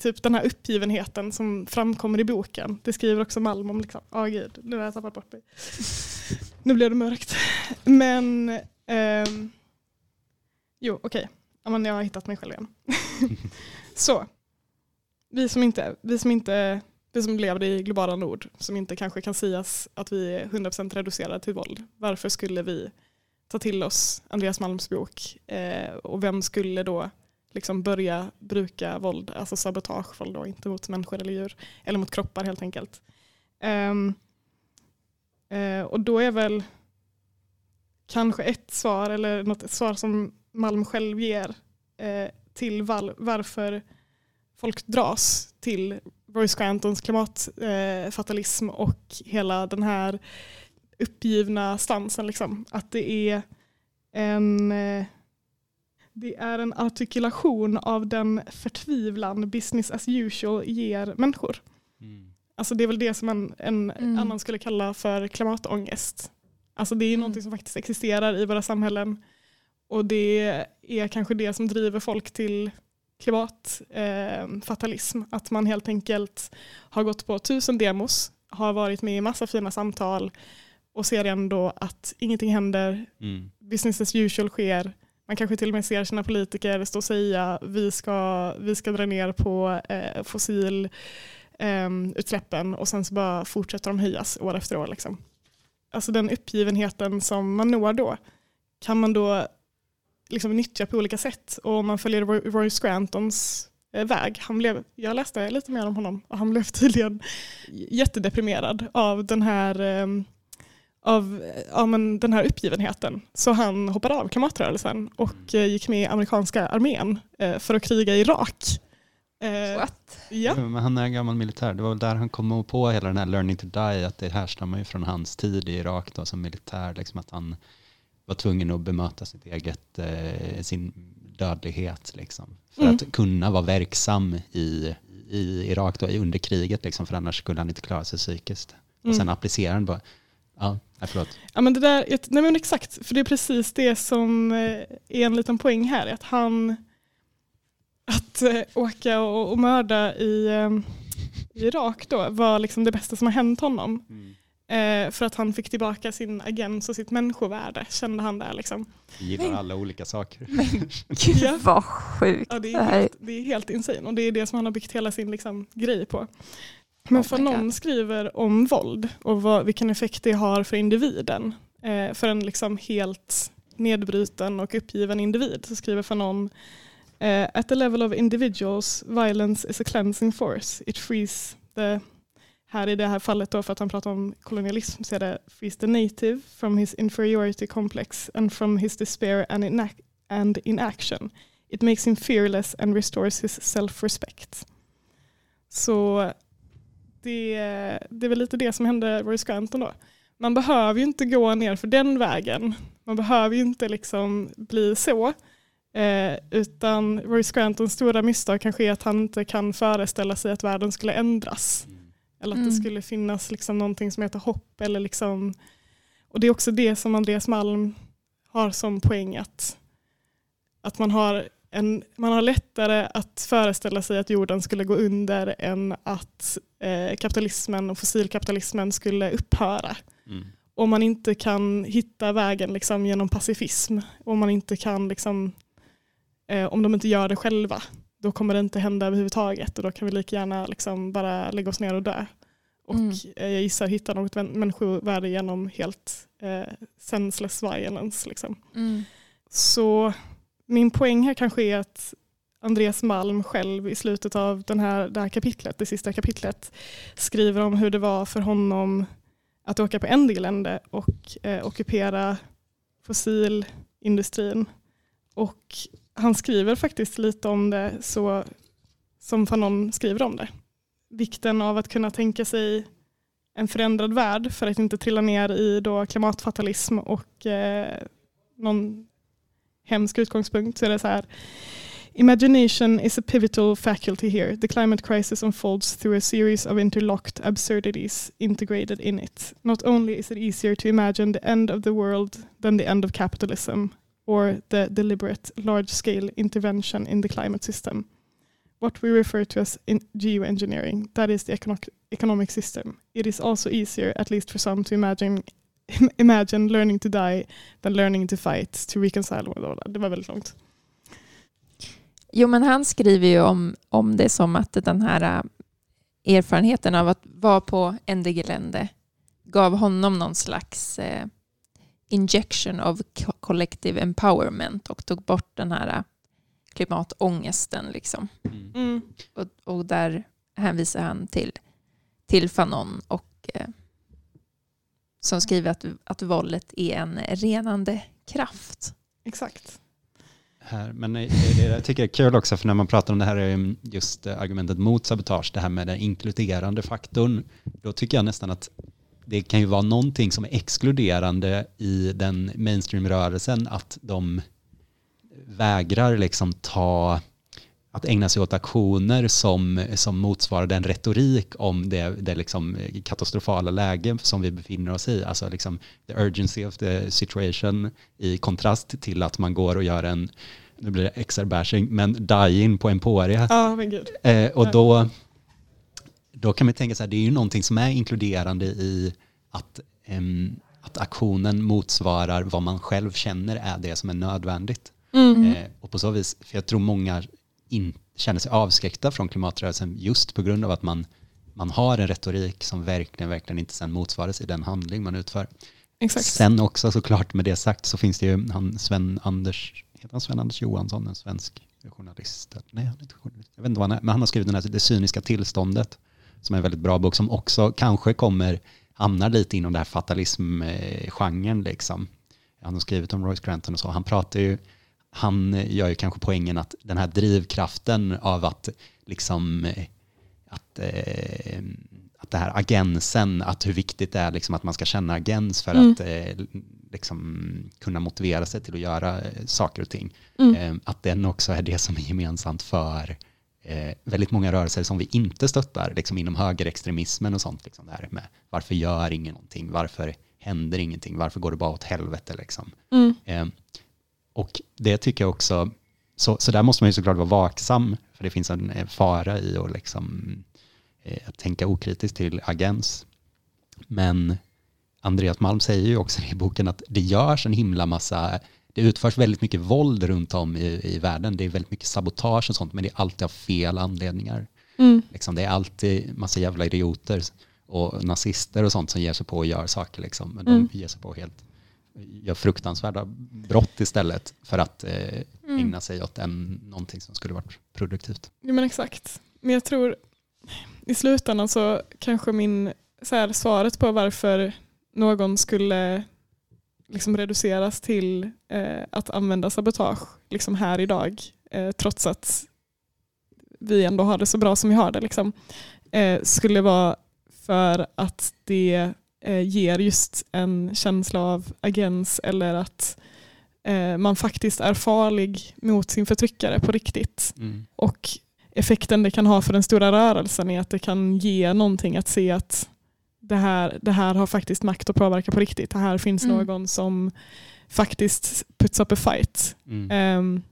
typ den här uppgivenheten som framkommer i boken, det skriver också Malm om. Liksom. Oh, gud, nu har jag tappat bort mig. <laughs> nu blev det mörkt. Men ehm, jo, okej. Men jag har hittat mig själv igen. <laughs> Så. vi som inte, vi som inte vi som lever i globala nord, som inte kanske kan sägas att vi är 100% reducerade till våld, varför skulle vi ta till oss Andreas Malms bok eh, och vem skulle då liksom börja bruka våld, alltså sabotagevåld då, inte mot människor eller djur, eller mot kroppar helt enkelt. Um, uh, och då är väl kanske ett svar, eller något svar som Malm själv ger uh, till val, varför folk dras till Roy Scrantons klimatfatalism uh, och hela den här uppgivna stansen. Liksom. Att det är en det är en artikulation av den förtvivlan business as usual ger människor. Mm. Alltså det är väl det som en, en mm. annan skulle kalla för klimatångest. Alltså det är mm. någonting som faktiskt existerar i våra samhällen och det är kanske det som driver folk till klimatfatalism. Eh, att man helt enkelt har gått på tusen demos, har varit med i massa fina samtal och ser ändå att ingenting händer, mm. business as usual sker man kanske till och med ser sina politiker stå och säga vi ska, vi ska dra ner på eh, fossilutsläppen ehm, eh, och sen så bara fortsätter de höjas år efter år. Liksom. Alltså den uppgivenheten som man når då kan man då liksom nyttja på olika sätt och om man följer Roy Scrantons eh, väg. Han blev, jag läste lite mer om honom och han blev <laughs> tydligen jättedeprimerad av den här ehm, av ja, men den här uppgivenheten. Så han hoppade av klimatrörelsen och eh, gick med i amerikanska armén eh, för att kriga i Irak. Eh, What? Ja. Men han är gammal militär. Det var väl där han kom på hela den här learning to die, att det härstammar ju från hans tid i Irak då, som militär. Liksom att han var tvungen att bemöta sitt eget, eh, sin dödlighet. Liksom, för mm. att kunna vara verksam i, i Irak då, under kriget, liksom, för annars skulle han inte klara sig psykiskt. Och mm. sen applicerar han bara, ja, Nej, förlåt. Ja, men det där, nej men exakt, för det är precis det som eh, är en liten poäng här. Att han, att äh, åka och, och mörda i, i Irak då var liksom det bästa som har hänt honom. Mm. Äh, för att han fick tillbaka sin agens och sitt människovärde, kände han där. Liksom. Vi gillar alla olika saker. Men <laughs> gud ja. vad sjukt. Ja, det, är helt, det är helt insane och det är det som han har byggt hela sin liksom, grej på. Men för någon skriver om våld och vad, vilken effekt det har för individen, eh, för en liksom helt nedbruten och uppgiven individ, så skriver för någon eh, At the level of individuals, violence is a cleansing force. It frees the här i det här fallet då för att han pratar om kolonialism så är det frees the native from his inferiority complex and from his despair and, inac and inaction. It makes him fearless and restores his self-respect. Så det, det är väl lite det som hände Roy Scranton då. Man behöver ju inte gå ner för den vägen. Man behöver ju inte liksom bli så. Eh, utan Roy Scrantons stora misstag kanske är att han inte kan föreställa sig att världen skulle ändras. Mm. Eller att mm. det skulle finnas liksom någonting som heter hopp. Eller liksom, och det är också det som Andreas Malm har som poäng att, att man har en, man har lättare att föreställa sig att jorden skulle gå under än att eh, kapitalismen och fossilkapitalismen skulle upphöra. Mm. Om man inte kan hitta vägen liksom, genom pacifism, om man inte kan, liksom, eh, om de inte gör det själva, då kommer det inte hända överhuvudtaget och då kan vi lika gärna liksom, bara lägga oss ner och dö. Och mm. eh, jag gissar hitta något människovärde genom helt eh, senseless violence. Liksom. Mm. Så min poäng här kanske är att Andreas Malm själv i slutet av den här, det här kapitlet, det sista kapitlet, skriver om hur det var för honom att åka på Endigelände och eh, ockupera fossilindustrin. Och han skriver faktiskt lite om det så som Fanon skriver om det. Vikten av att kunna tänka sig en förändrad värld för att inte trilla ner i då klimatfatalism och eh, någon hemsk utgångspunkt så är det så här. Imagination is a pivotal faculty here. The climate crisis unfolds through a series of interlocked absurdities integrated in it. Not only is it easier to imagine the end of the world than the end of capitalism or the deliberate large-scale intervention in the climate system. What we refer to as geoengineering, that is the economic, economic system. It is also easier, at least for some, to imagine <laughs> imagine learning to die than learning to fight to reconcile. Det var väldigt långt. Jo, men han skriver ju om, om det som att den här äh, erfarenheten av att vara på Ende Gelände gav honom någon slags eh, injection of co- collective empowerment och tog bort den här äh, klimatångesten. Liksom. Mm. Mm. Och, och där hänvisar han till, till Fanon och som skriver att, att våldet är en renande kraft. Exakt. Här, men det, det jag tycker jag är kul också, för när man pratar om det här eh, just eh, argumentet mot sabotage, det här med den inkluderande faktorn, då tycker jag nästan att det kan ju vara någonting som är exkluderande i den mainstream-rörelsen, att de vägrar liksom ta att ägna sig åt aktioner som, som motsvarar den retorik om det, det liksom katastrofala läge som vi befinner oss i. Alltså liksom the urgency of the situation i kontrast till att man går och gör en, nu blir det XR-bashing, men die-in på Emporia. Ja, men gud. Eh, och då, då kan man tänka så här, det är ju någonting som är inkluderande i att, ehm, att aktionen motsvarar vad man själv känner är det som är nödvändigt. Mm. Eh, och på så vis, för jag tror många in, känner sig avskräckta från klimatrörelsen just på grund av att man, man har en retorik som verkligen, verkligen inte sen motsvaras i den handling man utför. Exakt. Sen också såklart med det sagt så finns det ju han Sven Anders, heter han Sven Anders Johansson, en svensk journalist? Nej, han är inte journalist. Jag vet inte vad han är, men han har skrivit den här Det cyniska tillståndet som är en väldigt bra bok som också kanske kommer hamna lite inom det här fatalism-genren liksom. Han har skrivit om Royce Granton och så. Han pratar ju, han gör ju kanske poängen att den här drivkraften av att liksom eh, att, eh, att det här agensen, att hur viktigt det är liksom att man ska känna agens för Mm. att eh, liksom kunna motivera sig till att göra saker och ting. Mm. Att den också är det som är gemensamt för väldigt många rörelser som vi inte stöttar, liksom inom högerextremismen och sånt. Liksom det här med varför gör ingen någonting, varför händer ingenting, varför går det bara åt helvete liksom. Mm. Och det tycker jag också, så, så där måste man ju såklart vara vaksam, för det finns en fara i att liksom, eh, att tänka okritiskt till agens. Men Andreas Malm säger ju också <laughs> i boken att det görs en himla massa, det utförs väldigt mycket våld runt om i, i världen, det är väldigt mycket sabotage och sånt, men det är alltid av fel anledningar. Mm. Liksom, det är alltid massa jävla idioter och nazister och sånt som ger sig på och gör saker. Liksom. Men Mm. de ger sig på helt, gör fruktansvärda brott istället för att eh, Mm. ägna sig åt en, någonting som skulle varit produktivt. Ja, men exakt. Men jag tror i slutändan så kanske min så här, svaret på varför någon skulle liksom reduceras till eh, att använda sabotage liksom här idag eh, trots att vi ändå har det så bra som vi har det liksom, eh, skulle vara för att det eh, ger just en känsla av agens eller att eh, man faktiskt är farlig mot sin förtryckare på riktigt. Och effekten det kan ha för den stora rörelsen är att det kan ge någonting att se att det här, det här har faktiskt makt att påverka på riktigt. Det här finns Mm. någon som faktiskt puts up a fight. Mm. Ehm,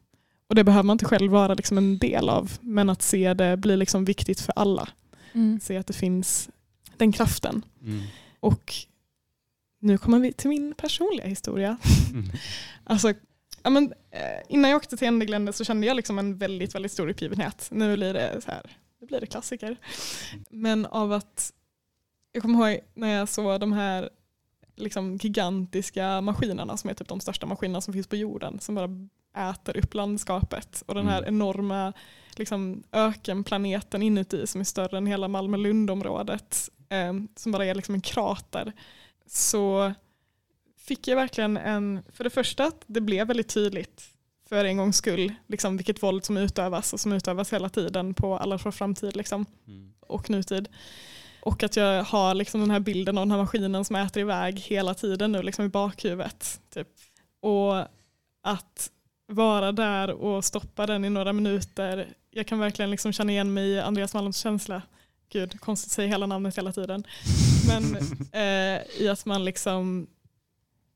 och det behöver man inte själv vara liksom en del av. Men att se det blir liksom viktigt för alla. Mm. Se att det finns den kraften. Och nu kommer vi till min personliga historia. Mm. <laughs> Alltså, ja, men, eh, innan jag åkte till Endeglände så kände jag liksom en väldigt, väldigt stor uppgivenhet. Nu blir det så här, nu blir det klassiker. Men av att, jag kommer ihåg när jag såg de här liksom gigantiska maskinerna som är typ de största maskinerna som finns på jorden som bara äter upp landskapet och den här Mm. enorma liksom, ökenplaneten inuti som är större än hela Malmö-Lund-området eh, som bara är liksom en krater så fick jag verkligen en, för det första att det blev väldigt tydligt för en gångs skull liksom vilket våld som utövas och som utövas hela tiden på alla för framtid liksom, Mm. och nutid. Och att jag har liksom den här bilden av den här maskinen som äter iväg hela tiden nu liksom i bakhuvudet. Typ. Och att vara där och stoppa den i några minuter. Jag kan verkligen liksom känna igen mig i Andreas Malms känsla. Gud, konstigt att säga hela namnet hela tiden. Men <laughs> eh, i att man liksom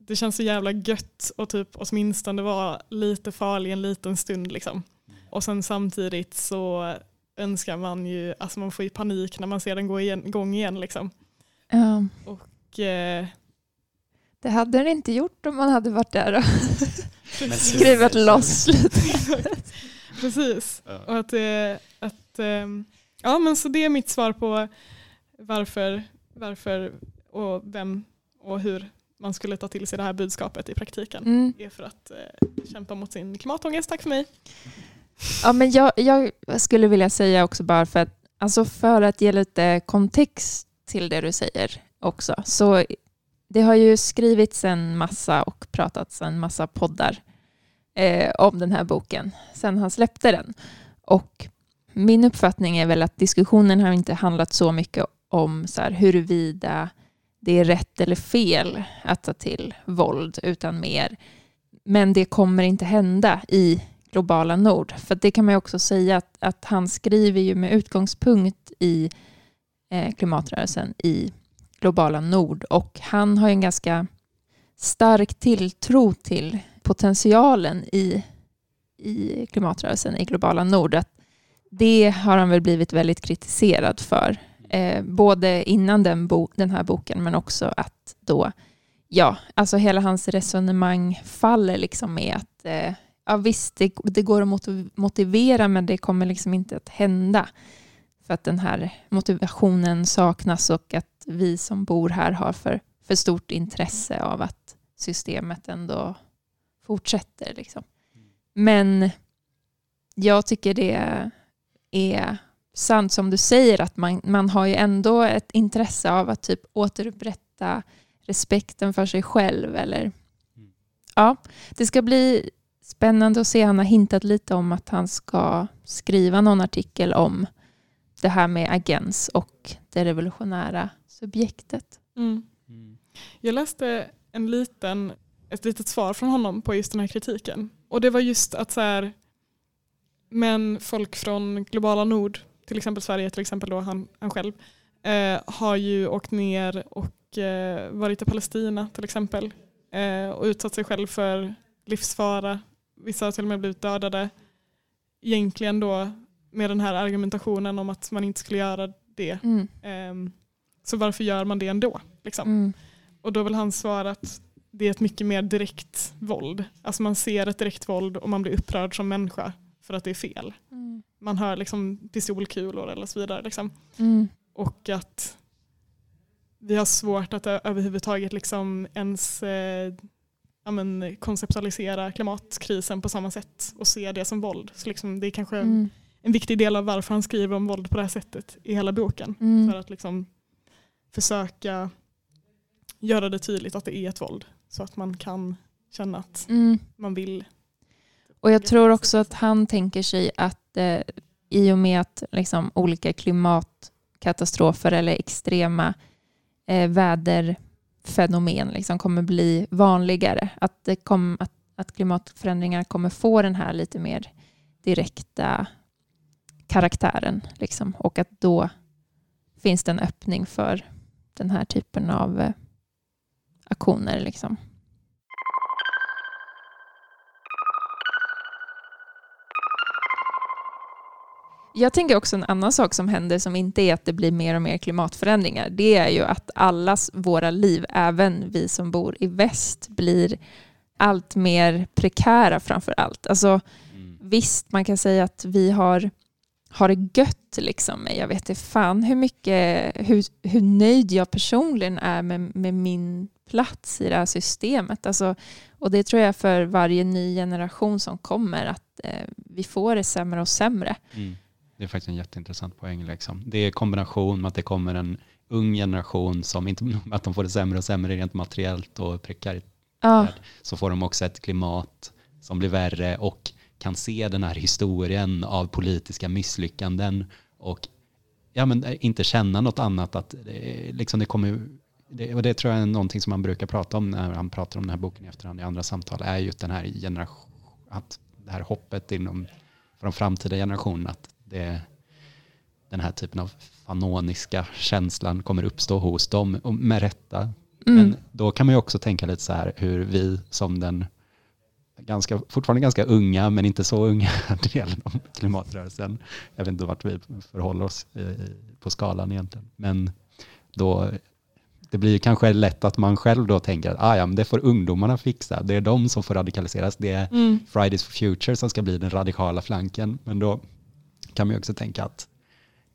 det känns så jävla gött och typ åtminstone vara lite farlig en liten stund liksom. Och sen samtidigt så önskar man ju, alltså man får ju panik när man ser den gå igen, igång igen liksom. Ja. Och, eh, Det hade den inte gjort om man hade varit där och <laughs> <laughs> skrivit loss <laughs> lite. Precis. Ja. Och att, det- att, ehm, ja, men så det är mitt svar på varför, varför och vem och hur man skulle ta till sig det här budskapet i praktiken. Mm. Det är för att eh, kämpa mot sin klimatångest. Tack för mig. Ja, men jag, jag skulle vilja säga också bara för att, alltså för att ge lite kontext till det du säger också. Så det har ju skrivits en massa och pratats en massa poddar eh, om den här boken sen han släppte den. Och min uppfattning är väl att diskussionen har inte handlat så mycket om så här, huruvida det är rätt eller fel att ta till våld, utan mer men det kommer inte hända i globala nord. För det kan man ju också säga att, att han skriver ju med utgångspunkt i eh, klimatrörelsen i globala nord och han har en ganska stark tilltro till potentialen i, i klimatrörelsen i globala nord. Att det har han väl blivit väldigt kritiserad för. Eh, både innan den, bo, den här boken men också att då, ja, alltså hela hans resonemang faller liksom med att eh, ja visst, det, det går att motivera men det kommer liksom inte att hända. För att den här motivationen saknas och att vi som bor här har för, för stort intresse av att systemet ändå fortsätter. Liksom. Men jag tycker det är sant som du säger att man, man har ju ändå ett intresse av att typ återupprätta respekten för sig själv. Eller, ja, det ska bli spännande att se. Han har hintat lite om att han ska skriva någon artikel om det här med agens och det revolutionära subjektet. Mm. Mm. Jag läste en liten, ett litet svar från honom på just den här kritiken. Och det var just att så här, men folk från globala nord, till exempel Sverige, till exempel då han, han själv, eh, har ju åkt ner och eh, varit i Palestina till exempel eh, och utsatt sig själv för livsfara. Vissa har till och med blivit dödade. Egentligen då med den här argumentationen om att man inte skulle göra det. Mm. Ehm, så varför gör man det ändå? Liksom? Mm. Och då vill han svara att det är ett mycket mer direkt våld. Alltså man ser ett direkt våld och man blir upprörd som människa för att det är fel. Mm. Man hör liksom pistolkulor eller så vidare. Liksom. Mm. Och att vi har svårt att överhuvudtaget liksom ens eh, ja, men, konceptualisera klimatkrisen på samma sätt och se det som våld. Så liksom, det är kanske Mm. En viktig del av varför han skriver om våld på det här sättet i hela boken. För Mm. att liksom försöka göra det tydligt att det är ett våld. Så att man kan känna att Mm. man vill. Och jag tror också att han tänker sig att eh, i och med att liksom, olika klimatkatastrofer eller extrema eh, väderfenomen liksom, kommer bli vanligare, att, det kom, att, att klimatförändringar kommer få den här lite mer direkta karaktären. Liksom, och att då finns det en öppning för den här typen av eh, aktioner. Liksom. Jag tänker också en annan sak som händer som inte är att det blir mer och mer klimatförändringar. Det är ju att allas våra liv, även vi som bor i väst, blir allt mer prekära framför allt. Alltså, Mm. visst, man kan säga att vi har, har det gött, liksom. jag vet inte fan hur mycket, hur, hur nöjd jag personligen är med, med min plats i det här systemet. Alltså, och det tror jag för varje ny generation som kommer, att eh, vi får det sämre och sämre. Mm. Det är faktiskt en jätteintressant poäng. Liksom. Det är kombination med att det kommer en ung generation som inte <laughs> att de får det sämre och sämre rent materiellt och prekärt, Ja, så får de också ett klimat som blir värre och kan se den här historien av politiska misslyckanden och ja, men eh, inte känna något annat. Att det, liksom det kommer, ju- det, och det tror jag är någonting som man brukar prata om när han pratar om den här boken i efterhand i andra samtal, är just den här generation, att det här hoppet inom, för de framtida generationerna, att det, den här typen av fanoniska känslan kommer uppstå hos dem, och med rätta. mm. Men då kan man ju också tänka lite så här hur vi som den ganska, fortfarande ganska unga men inte så unga <laughs> delen av klimatrörelsen, jag vet inte vart vi förhåller oss på skalan egentligen, men då det blir kanske lätt att man själv då tänker att ah, ja, men det får ungdomarna fixa, det är de som får radikaliseras, det är Mm. Fridays for Future som ska bli den radikala flanken. Men då kan man ju också tänka att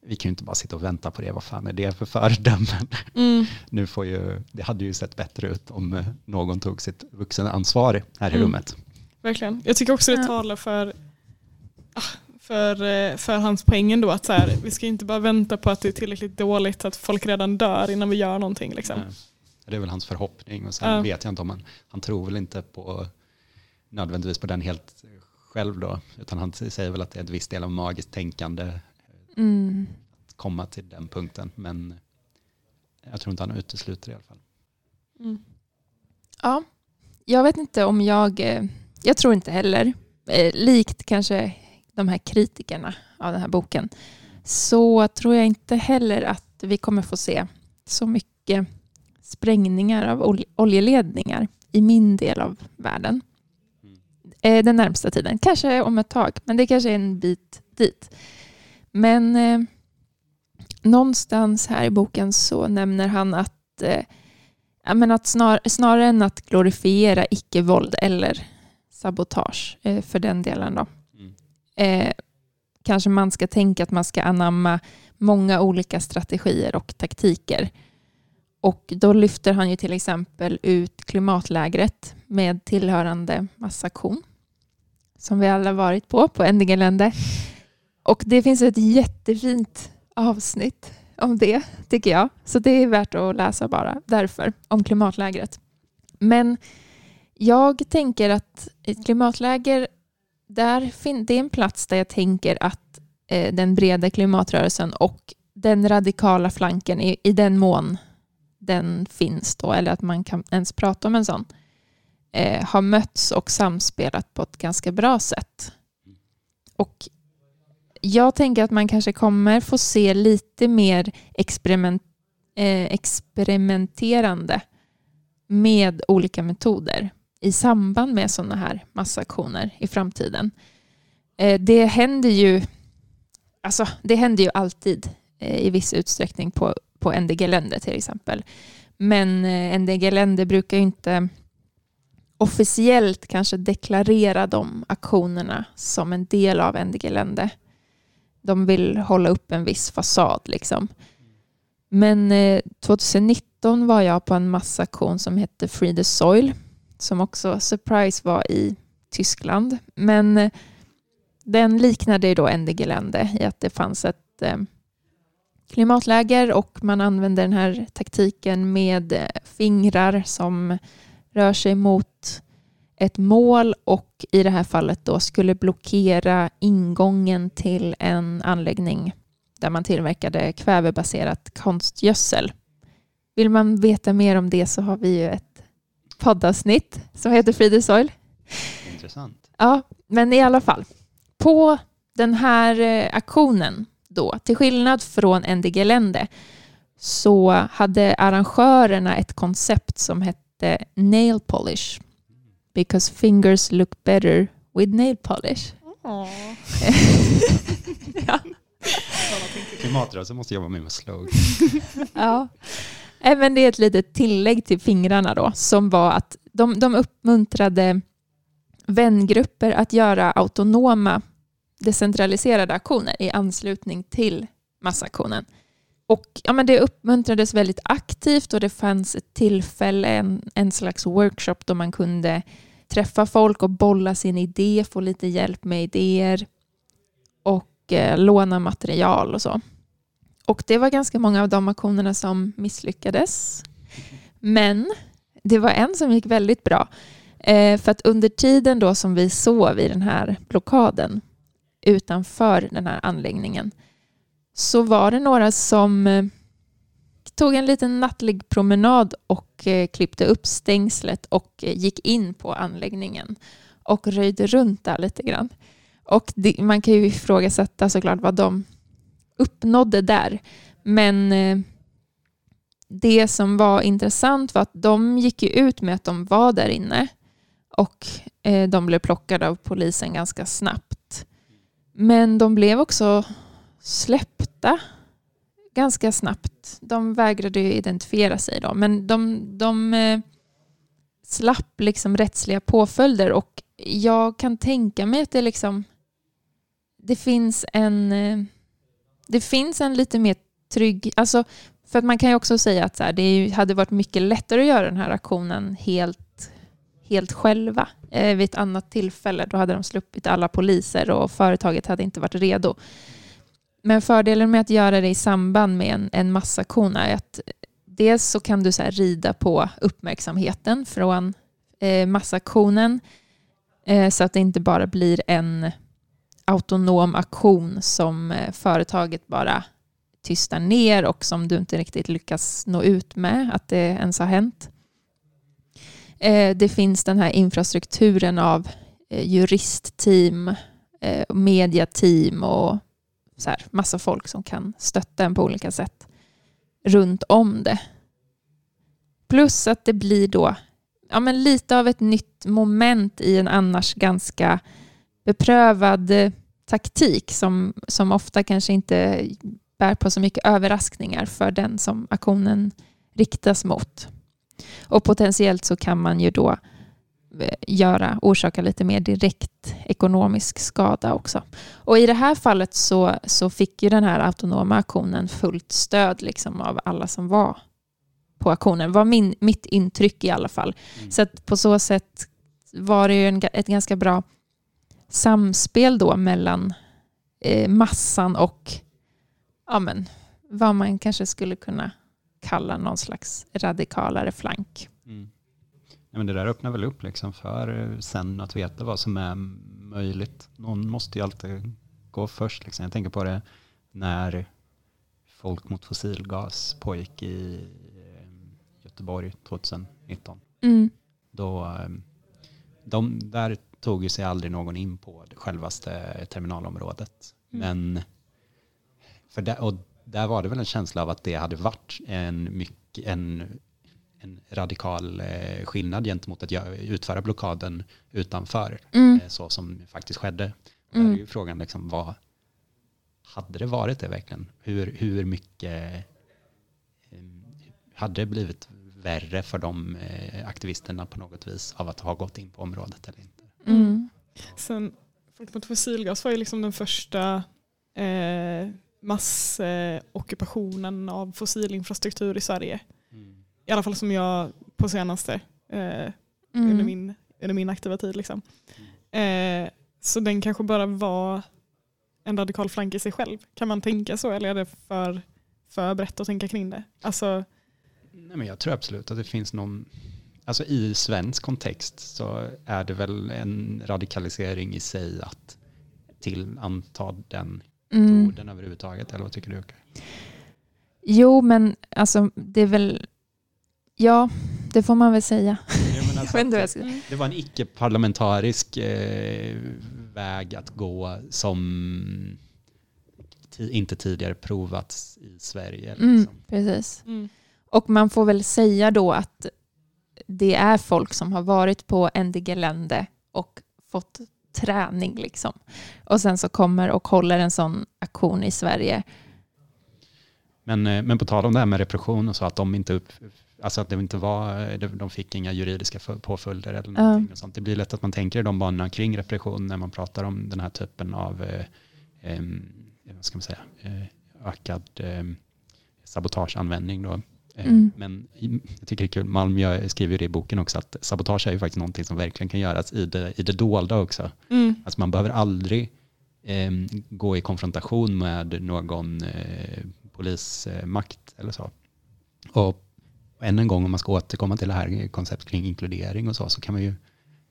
vi kan ju inte bara sitta och vänta på det, vad fan är det för föredömen? <laughs> Mm. Nu får ju, det hade ju sett bättre ut om eh, någon tog sitt vuxenansvar här i Mm. rummet. Verkligen. Jag tycker också det Ja. talar för, ah, för, eh, för hans poäng ändå. Att så här, vi ska inte bara vänta på att det är tillräckligt dåligt att folk redan dör innan vi gör någonting. Liksom. Eh, Det är väl hans förhoppning och sen Ja. vet jag inte om han, han tror väl inte på nödvändigtvis på den helt själv då, utan han säger väl att det är ett viss del av magiskt tänkande Mm. att komma till den punkten, men jag tror inte han utesluter det i alla fall. Mm. Ja, jag vet inte om jag... Jag tror inte heller, eh, likt kanske de här kritikerna av den här boken, så tror jag inte heller att vi kommer få se så mycket sprängningar av ol- oljeledningar i min del av världen Mm. eh, den närmsta tiden. Kanske om ett tag, men det kanske är en bit dit. Men eh, någonstans här i boken så nämner han att eh, att snar, snarare än att glorifiera icke-våld eller sabotage eh, för den delen då. Mm. Eh, kanske man ska tänka att man ska anamma många olika strategier och taktiker. Och då lyfter han ju till exempel ut klimatlägret med tillhörande massaktion som vi alla varit på, på Endingelände. Och det finns ett jättefint avsnitt om det, tycker jag. Så det är värt att läsa bara därför, om klimatlägret. Men jag tänker att ett klimatläger, där fin- det är en plats där jag tänker att eh, den breda klimatrörelsen och den radikala flanken, i, i den mån den finns då, eller att man kan ens prata om en sån, eh, har mötts och samspelat på ett ganska bra sätt. Och jag tänker att man kanske kommer få se lite mer experiment, eh, experimenterande med olika metoder i samband med sådana här massaktioner i framtiden. Eh, det händer ju alltså, det händer ju alltid eh, i viss utsträckning på, på NDG-länder till exempel. Men eh, NDG-länder brukar ju inte officiellt kanske deklarera de aktionerna som en del av NDG-länder. De vill hålla upp en viss fasad liksom. Men 2019 var jag på en massaktion som hette Free the Soil som också, surprise, var i Tyskland. Men eh, den liknade ju då NDG-lände i att det fanns ett eh, klimatläger och man använde den här taktiken med eh, fingrar som rör sig mot ett mål och i det här fallet då skulle blockera ingången till en anläggning där man tillverkade kvävebaserat konstgödsel. Vill man veta mer om det så har vi ju ett poddavsnitt som heter Free Soil. Intressant. Ja, men i alla fall. På den här eh, aktionen då, till skillnad från NDG-lände, så hade arrangörerna ett koncept som hette nail polish. Because fingers look better with nail polish. <laughs> ja. Klimatrörelsen måste jobba mer med slogan. Ja. Även det är ett litet tillägg till fingrarna då, som var att de, de uppmuntrade vängrupper att göra autonoma decentraliserade aktioner i anslutning till massaktionen. Och ja, men det uppmuntrades väldigt aktivt och det fanns ett tillfälle, en, en slags workshop då man kunde träffa folk och bolla sin idé, få lite hjälp med idéer och eh, låna material och så. Och det var ganska många av de aktionerna som misslyckades. Men det var en som gick väldigt bra. Eh, för att under tiden då som vi sov i den här blockaden utanför den här anläggningen så var det några som eh, tog en liten nattlig promenad och eh, klippte upp stängslet och eh, gick in på anläggningen och röjde runt där lite grann. Och det, man kan ju ifrågasätta såklart vad de uppnådde där. Men eh, det som var intressant var att de gick ut med att de var där inne och eh, de blev plockade av polisen ganska snabbt. Men de blev också släppta ganska snabbt. De vägrade identifiera sig då, men de, de eh, slapp liksom rättsliga påföljder och jag kan tänka mig att det liksom det finns en eh, det finns en lite mer trygg, alltså för att man kan ju också säga att så här, det hade varit mycket lättare att göra den här aktionen helt, helt själva eh, vid ett annat tillfälle. Då hade de sluppit alla poliser och företaget hade inte varit redo. Men fördelen med att göra det i samband med en, en massaktion är att dels så kan du så rida på uppmärksamheten från eh, massaktionen eh, så att det inte bara blir en autonom aktion som eh, företaget bara tystar ner och som du inte riktigt lyckas nå ut med att det ens har hänt. Eh, det finns den här infrastrukturen av eh, juristteam, mediateam och så här, massa folk som kan stötta en på olika sätt runt om det. Plus att det blir då ja, men lite av ett nytt moment i en annars ganska beprövad taktik som, som ofta kanske inte bär på så mycket överraskningar för den som aktionen riktas mot. Och potentiellt så kan man ju då eh, göra, orsaka lite mer direkt ekonomisk skada också. Och i det här fallet så, så fick ju den här autonoma aktionen fullt stöd liksom av alla som var på aktionen, var min, mitt intryck i alla fall. Mm. Så på så sätt var det ju en, ett ganska bra samspel då mellan eh, massan och ja, men, vad man kanske skulle kunna kalla någon slags radikalare flank. Mm. Ja, men det där öppnar väl upp liksom för eh, sen att veta vad som är möjligt. Någon måste ju alltid gå först. Liksom. Jag tänker på det när Folk mot fossilgas pågick i eh, Göteborg 2019. Mm. Då, eh, de, där tog ju sig aldrig någon in på självaste terminalområdet. Mm. Men för där, och där var det väl en känsla av att det hade varit en, mycket, en, en radikal eh, skillnad gentemot att utföra blockaden utanför, mm. Eh, så som faktiskt skedde. Mm. Där är ju frågan, liksom, vad hade det varit det verkligen? Hur, hur mycket eh, hade det blivit värre för de aktivisterna på något vis av att ha gått in på området eller inte? Mm. Sen Folk mot fossilgas var ju liksom den första eh, massockupationen av fossilinfrastruktur i Sverige. Mm. I alla fall som jag på senaste eh, mm. under, min, under min aktiva tid. Liksom. Mm. Eh, så den kanske bara var en radikal flank i sig själv. Kan man tänka så eller är det för, för brett att tänka kring det? Alltså, Nej, men jag tror absolut att det finns någon Alltså i svensk kontext så är det väl en radikalisering i sig att till anta den mm. orden överhuvudtaget, eller vad tycker du? Jo, men alltså det är väl, ja, det får man väl säga. Ja, <laughs> alltså, det, det var en icke-parlamentarisk eh, väg att gå som inte tidigare provats i Sverige. Mm, liksom. Mm, precis. Mm. Och man får väl säga då att det är folk som har varit på NDG-lände och fått träning liksom. Och sen så kommer och håller en sån aktion i Sverige. Men, eh, men på tal om det här med repression och så, att de inte upp, alltså att det inte var, de fick inga juridiska påföljder eller någonting. Uh. Och sånt. Det blir lätt att man tänker i de banorna kring repression när man pratar om den här typen av eh, eh, vad ska man säga, eh, ökad eh, sabotageanvändning. Då. Eh, mm. Men jag tycker det är kul, Malm jag skriver det i boken också, att sabotage är ju faktiskt någonting som verkligen kan göras i det, i det dolda också. Mm. Alltså man behöver aldrig eh, gå i konfrontation med någon eh, polismakt eller så. Och än en gång om man ska återkomma till det här konceptet kring inkludering och så, så kan man ju,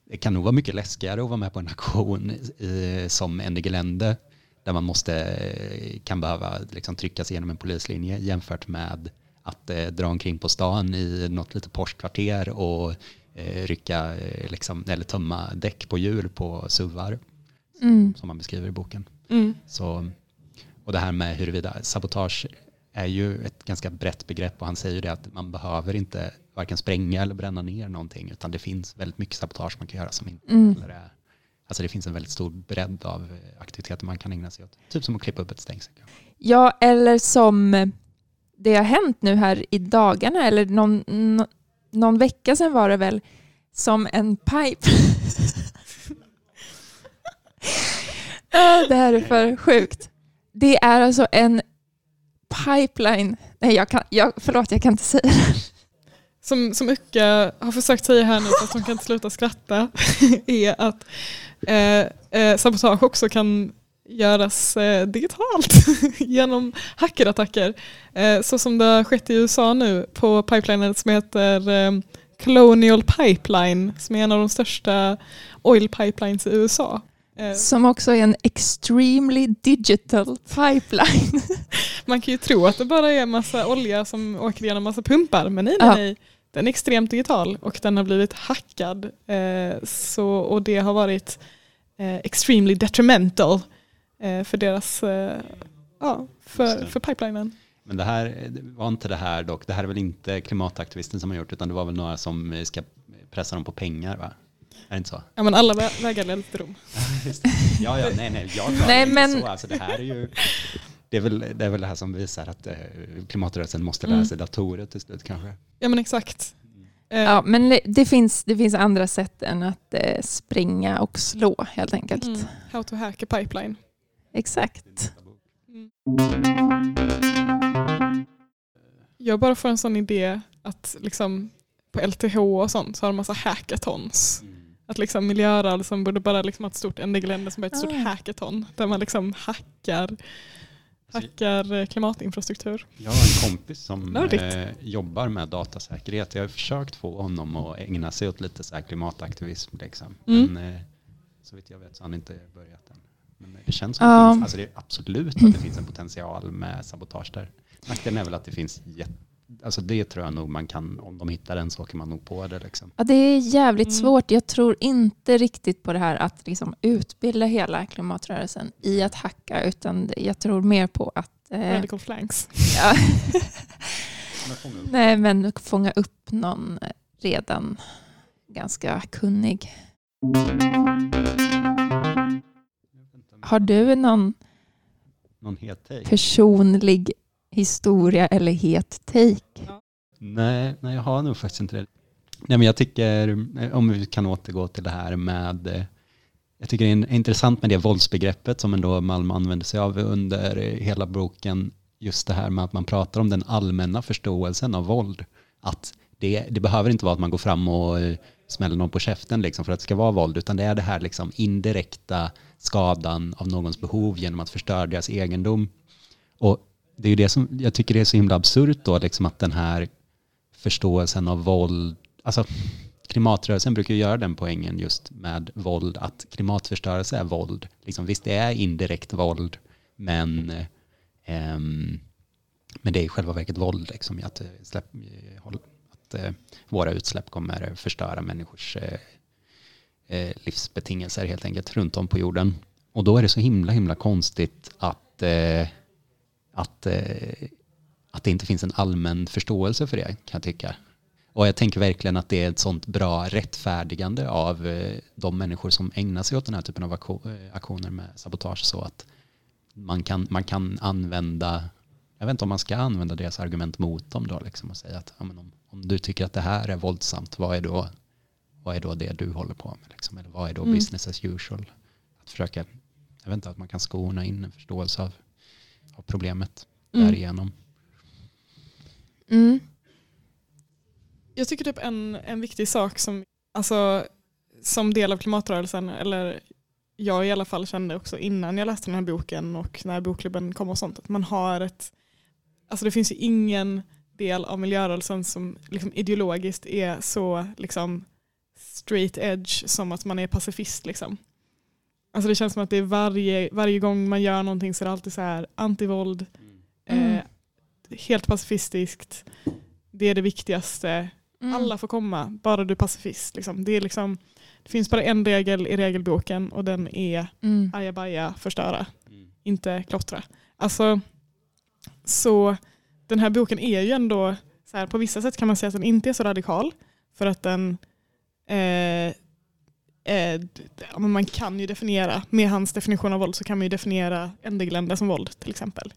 det kan nog vara mycket läskigare att vara med på en aktion i, som NDG-lände där man måste, kan behöva liksom trycka sig igenom en polislinje jämfört med att eh, dra omkring på stan i något litet Porsche-kvarter och eh, rycka eh, liksom, eller tömma däck på hjul på suvar mm. som man beskriver i boken. Mm. Så, och det här med huruvida sabotage är ju ett ganska brett begrepp och han säger det att man behöver inte varken spränga eller bränna ner någonting utan det finns väldigt mycket sabotage man kan göra som inte mm. är Alltså det finns en väldigt stor bredd av aktiviteter man kan ägna sig åt. Typ som att klippa upp ett stängsel. Ja, eller som det har hänt nu här i dagarna, eller någon, nå- någon vecka sedan var det väl, som en pipe. <laughs> Det här är för sjukt. Det är alltså en pipeline. Nej, jag kan, jag, förlåt, jag kan inte säga det. Som, som Ucka har försökt säga här nu fast hon kan inte sluta skratta <laughs> är att eh, eh, sabotage också kan göras eh, digitalt <laughs> genom hackerattacker. Eh, så som det har skett i USA nu på pipelinen som heter eh, Colonial Pipeline som är en av de största oil pipelines i USA. Eh, Som också är en extremely digital pipeline. <laughs> Man kan ju tro att det bara är massa olja som åker igenom massa pumpar, men nej, nej, nej. Den är extremt digital och den har blivit hackad. Eh, så, och det har varit eh, extremely detrimental för deras, eh, ja, för, för pipelinen. Men det här det var inte det här dock. Det här är väl inte klimataktivisten som har gjort utan det var väl några som eh, ska pressa dem på pengar va? Är det inte så? Ja, men alla vä- vägar leder till Rom. Ja, ja, nej, nej, jag Nej, inte men- så. Alltså, det här är ju... Det är, väl, det är väl det här som visar att eh, klimatrörelsen måste lära Mm. sig datorer till slut kanske. Ja men exakt. Eh, Ja, men det- det finns, det finns andra sätt än att eh, springa och slå helt enkelt. mm, how to hack a pipeline. Exakt. Mm. Jag bara får en sån idé att liksom på LTH och sånt så har de massa hackathons. Mm. Att liksom miljörörelsen borde bara liksom ha ett stort NDG-länder som är ett stort Ah. hackathon där man liksom hackar, hackar eh, klimatinfrastruktur. Jag har en kompis som eh, jobbar med datasäkerhet. Jag har försökt få honom att ägna sig åt lite så här klimataktivism. Liksom. Mm. Men eh, så vitt jag vet så har han inte börjat än. Men det känns som Ja. det finns, alltså det är absolut att det finns en potential med sabotage där. Nackdelen är väl att det finns jätte, alltså det tror jag nog man kan, om de hittar den så åker man nog på det liksom. Ja, det är jävligt Mm. svårt. Jag tror inte riktigt på det här att liksom utbilda hela klimatrörelsen i att hacka, utan det- jag tror mer på att eh, Radical flanks. <laughs> ja. <laughs> Nej, men fånga upp någon redan ganska kunnig. Har du någon Någon het take? personlig historia eller het take? Nej, nej, jag har nog faktiskt inte det. Nej, men jag tycker, eh, om vi kan återgå till det här med, eh, jag tycker det är in- intressant med det våldsbegreppet som ändå Malmö använder sig av under eh, hela boken, just det här med att man pratar om den allmänna förståelsen av våld. Att det, det behöver inte vara att man går fram och smäller någon på käften liksom för att det ska vara våld, utan det är det här liksom indirekta skadan av någons behov genom att förstöra deras egendom. Och det är ju det som jag tycker det är så himla absurt då, liksom att den här förståelsen av våld, alltså klimatrörelsen brukar ju göra den poängen just med våld, att klimatförstörelse är våld. Liksom, visst, det är indirekt våld, men, ehm, men det är i själva verket våld, liksom, att, eh, släpp, eh, att eh, våra utsläpp kommer förstöra människors eh, eh, livsbetingelser helt enkelt runt om på jorden. Och då är det så himla, himla konstigt att, eh, att, eh, att det inte finns en allmän förståelse för det, kan jag tycka. Och jag tänker verkligen att det är ett sånt bra rättfärdigande av eh, de människor som ägnar sig åt den här typen av eh, aktioner med sabotage så att man kan, man kan använda, jag vet inte om man ska använda deras argument mot dem då liksom och säga att ja, men om, om du tycker att det här är våldsamt, vad är då, vad är då det du håller på med? Liksom? Eller vad är då Mm. business as usual? Att försöka, jag vet inte, att man kan skona in en förståelse av, av problemet Mm. därigenom. Mm. Jag tycker typ en, en viktig sak som, alltså, som del av klimatrörelsen, eller jag i alla fall kände också innan jag läste den här boken och när bokklubben kom och sånt, att man har ett, alltså det finns ju ingen del av miljörörelsen som liksom ideologiskt är så liksom straight edge som att man är pacifist. Liksom. Alltså det känns som att det är varje, varje gång man gör någonting så är det alltid så här antivåld, Mm. eh, helt pacifistiskt, det är det viktigaste, Mm. alla får komma, bara du är pacifist. Liksom. Det, är liksom, det finns bara en regel i regelboken och den är Mm. ajabaja, förstöra, inte klottra. Alltså, så den här boken är ju ändå, så här, på vissa sätt kan man säga att den inte är så radikal, för att den eh, eh, man kan ju definiera, med hans definition av våld så kan man ju definiera NDG-länder som våld till exempel.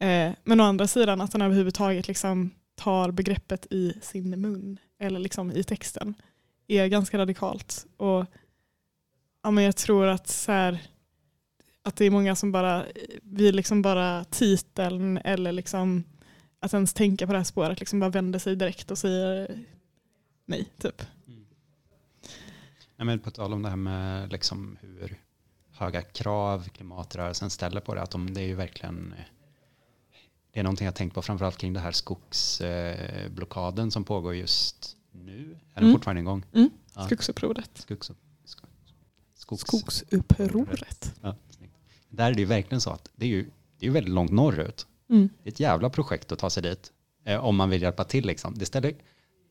Eh, men å andra sidan att han överhuvudtaget liksom tar begreppet i sin mun eller liksom i texten är ganska radikalt. Och ja, men Jag tror att, så här, att det är många som bara vill liksom bara titeln eller liksom att ens tänka på det här spåret liksom bara vänder sig direkt och säger nej. Typ. Ja, men på tal om det här med liksom hur höga krav klimatrörelsen ställer på det, att de, det är ju verkligen det är någonting jag tänkt på framförallt kring det här skogsblockaden som pågår just nu. Är den Mm. fortfarande igång? Mm. Ja. Skogsupproret. Skogs, sko- skogs, Skogsupproret. Ja. Där är det ju verkligen så att det är ju, det är ju väldigt långt norrut. Mm. Det är ett jävla projekt att ta sig dit. Eh, om man vill hjälpa till liksom. Det ställer,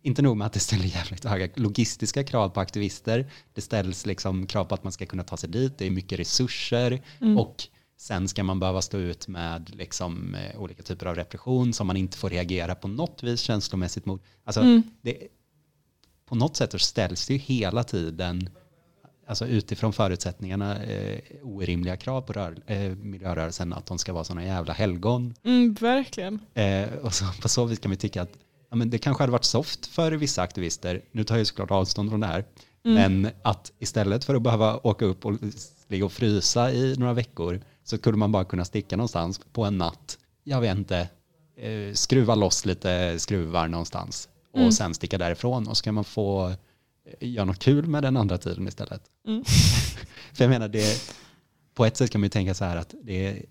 inte nog med att det ställer jävligt höga logistiska krav på aktivister. Det ställs liksom krav på att man ska kunna ta sig dit. Det är mycket resurser. Mm. Och sen ska man behöva stå ut med liksom, eh, olika typer av repression som man inte får reagera på något vis känslomässigt mot. Alltså, Mm. det, på något sätt så ställs det ju hela tiden alltså utifrån förutsättningarna eh, orimliga krav på rör, eh, miljörörelsen att de ska vara sådana jävla helgon. Mm, verkligen. Eh, och så, på så vis kan vi tycka att ja, men det kanske hade varit soft för vissa aktivister. Nu tar jag såklart avstånd från det här. Mm. Men att istället för att behöva åka upp och ligga och frysa i några veckor så kunde man bara kunna sticka någonstans på en natt. Jag vet inte, eh, skruva loss lite skruvar någonstans och Mm. sen sticka därifrån och så kan man få eh, göra något kul med den andra tiden istället. Mm. <laughs> För jag menar, det, på ett sätt kan man ju tänka så här att det är,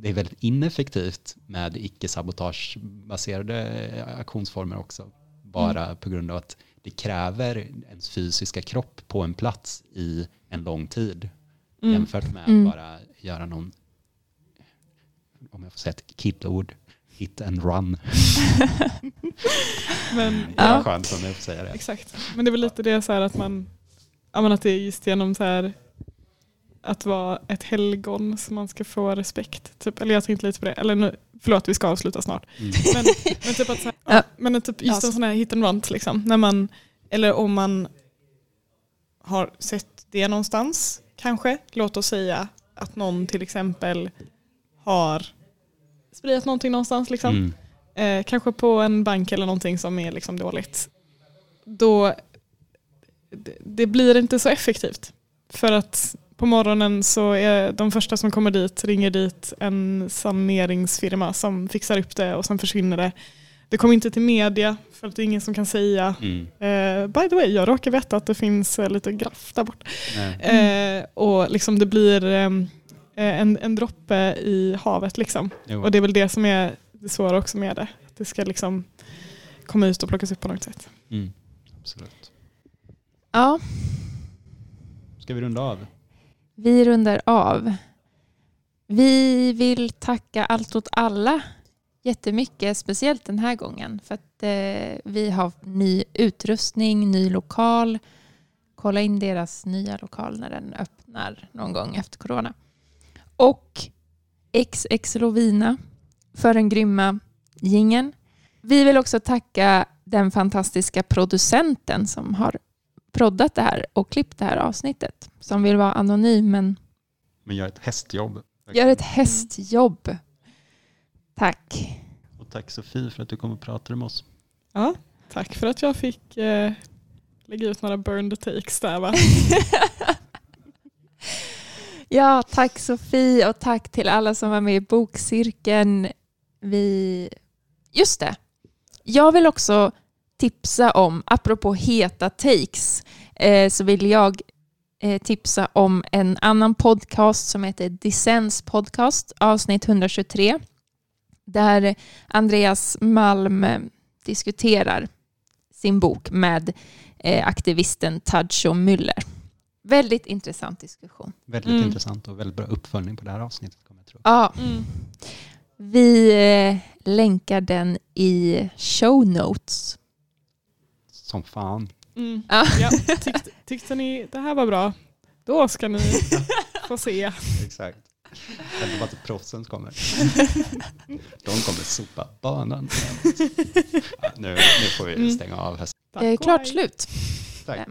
det är väldigt ineffektivt med icke-sabotagebaserade aktionsformer också. Bara på grund av att det kräver ens fysiska kropp på en plats i en lång tid. Mm. Jämfört med Mm. att bara göra någon, om jag får säga ett killord, hit and run. <laughs> Men, Det Ja. är skönt som jag får säga det. Exakt. Men det är väl lite det så här att man, ja, att det är just genom så här att vara ett helgon som man ska få respekt. Typ. Eller jag tänkte lite på det. Eller nu, förlåt vi ska avsluta snart. Mm. Men, men typ att så här, <laughs> Ja. men typ just en sån här hit and run liksom. När man, eller om man har sett det någonstans kanske. Låt oss säga att någon till exempel har spridat någonting någonstans. Liksom Mm. eh, kanske på en bank eller någonting som är liksom dåligt, då det, det blir inte så effektivt. För att på morgonen så är de första som kommer dit ringer dit en saneringsfirma som fixar upp det och sen försvinner det. Det kommer inte till media för att det är ingen som kan säga Mm. eh, by the way, jag råkar veta att det finns eh, lite graff där borta. Eh, och liksom det blir ehm, eh, en, en droppe i havet. Liksom. Jo. Och det är väl det som är det svåra också med det. Att det ska liksom komma ut och plockas upp på något sätt. Mm. Absolut. Ja, Ska vi runda av? Vi rundar av. Vi vill tacka allt åt alla jättemycket, speciellt den här gången. För att eh, vi har ny utrustning, ny lokal. Kolla in deras nya lokal när den öppnar någon gång efter corona. Och XX Lovina för den grymma gingen. Vi vill också tacka den fantastiska producenten som har proddat det här och klippt det här avsnittet. Som vill vara anonym men Men gör ett hästjobb. gör ett hästjobb. Tack. Och tack Sofie för att du kom och pratade med oss. Ja, tack för att jag fick eh, lägga ut några burned takes där va? <laughs> Ja, tack Sofie och tack till alla som var med i bokcirkeln. Vi... Just det. Jag vill också tipsa om, apropå heta takes, eh, så vill jag eh, tipsa om en annan podcast som heter Dissens podcast, avsnitt 123, där Andreas Malm eh, diskuterar sin bok med eh, aktivisten Tadsho Müller. Väldigt intressant diskussion. Väldigt Mm. intressant och väldigt bra uppföljning på det här avsnittet. Kommer jag tro. Ja, Mm. vi eh, länkar den i show notes. Som fan. Mm. Ja. Ja, tyckte, <laughs> tyckte ni det här var bra? Då ska ni få se. Exakt. Eller bara att proffsen kommer. <laughs> De kommer sopa banan. Ja, nu, nu får vi Mm. stänga av. här. Tack Eh, klart slut. Tack.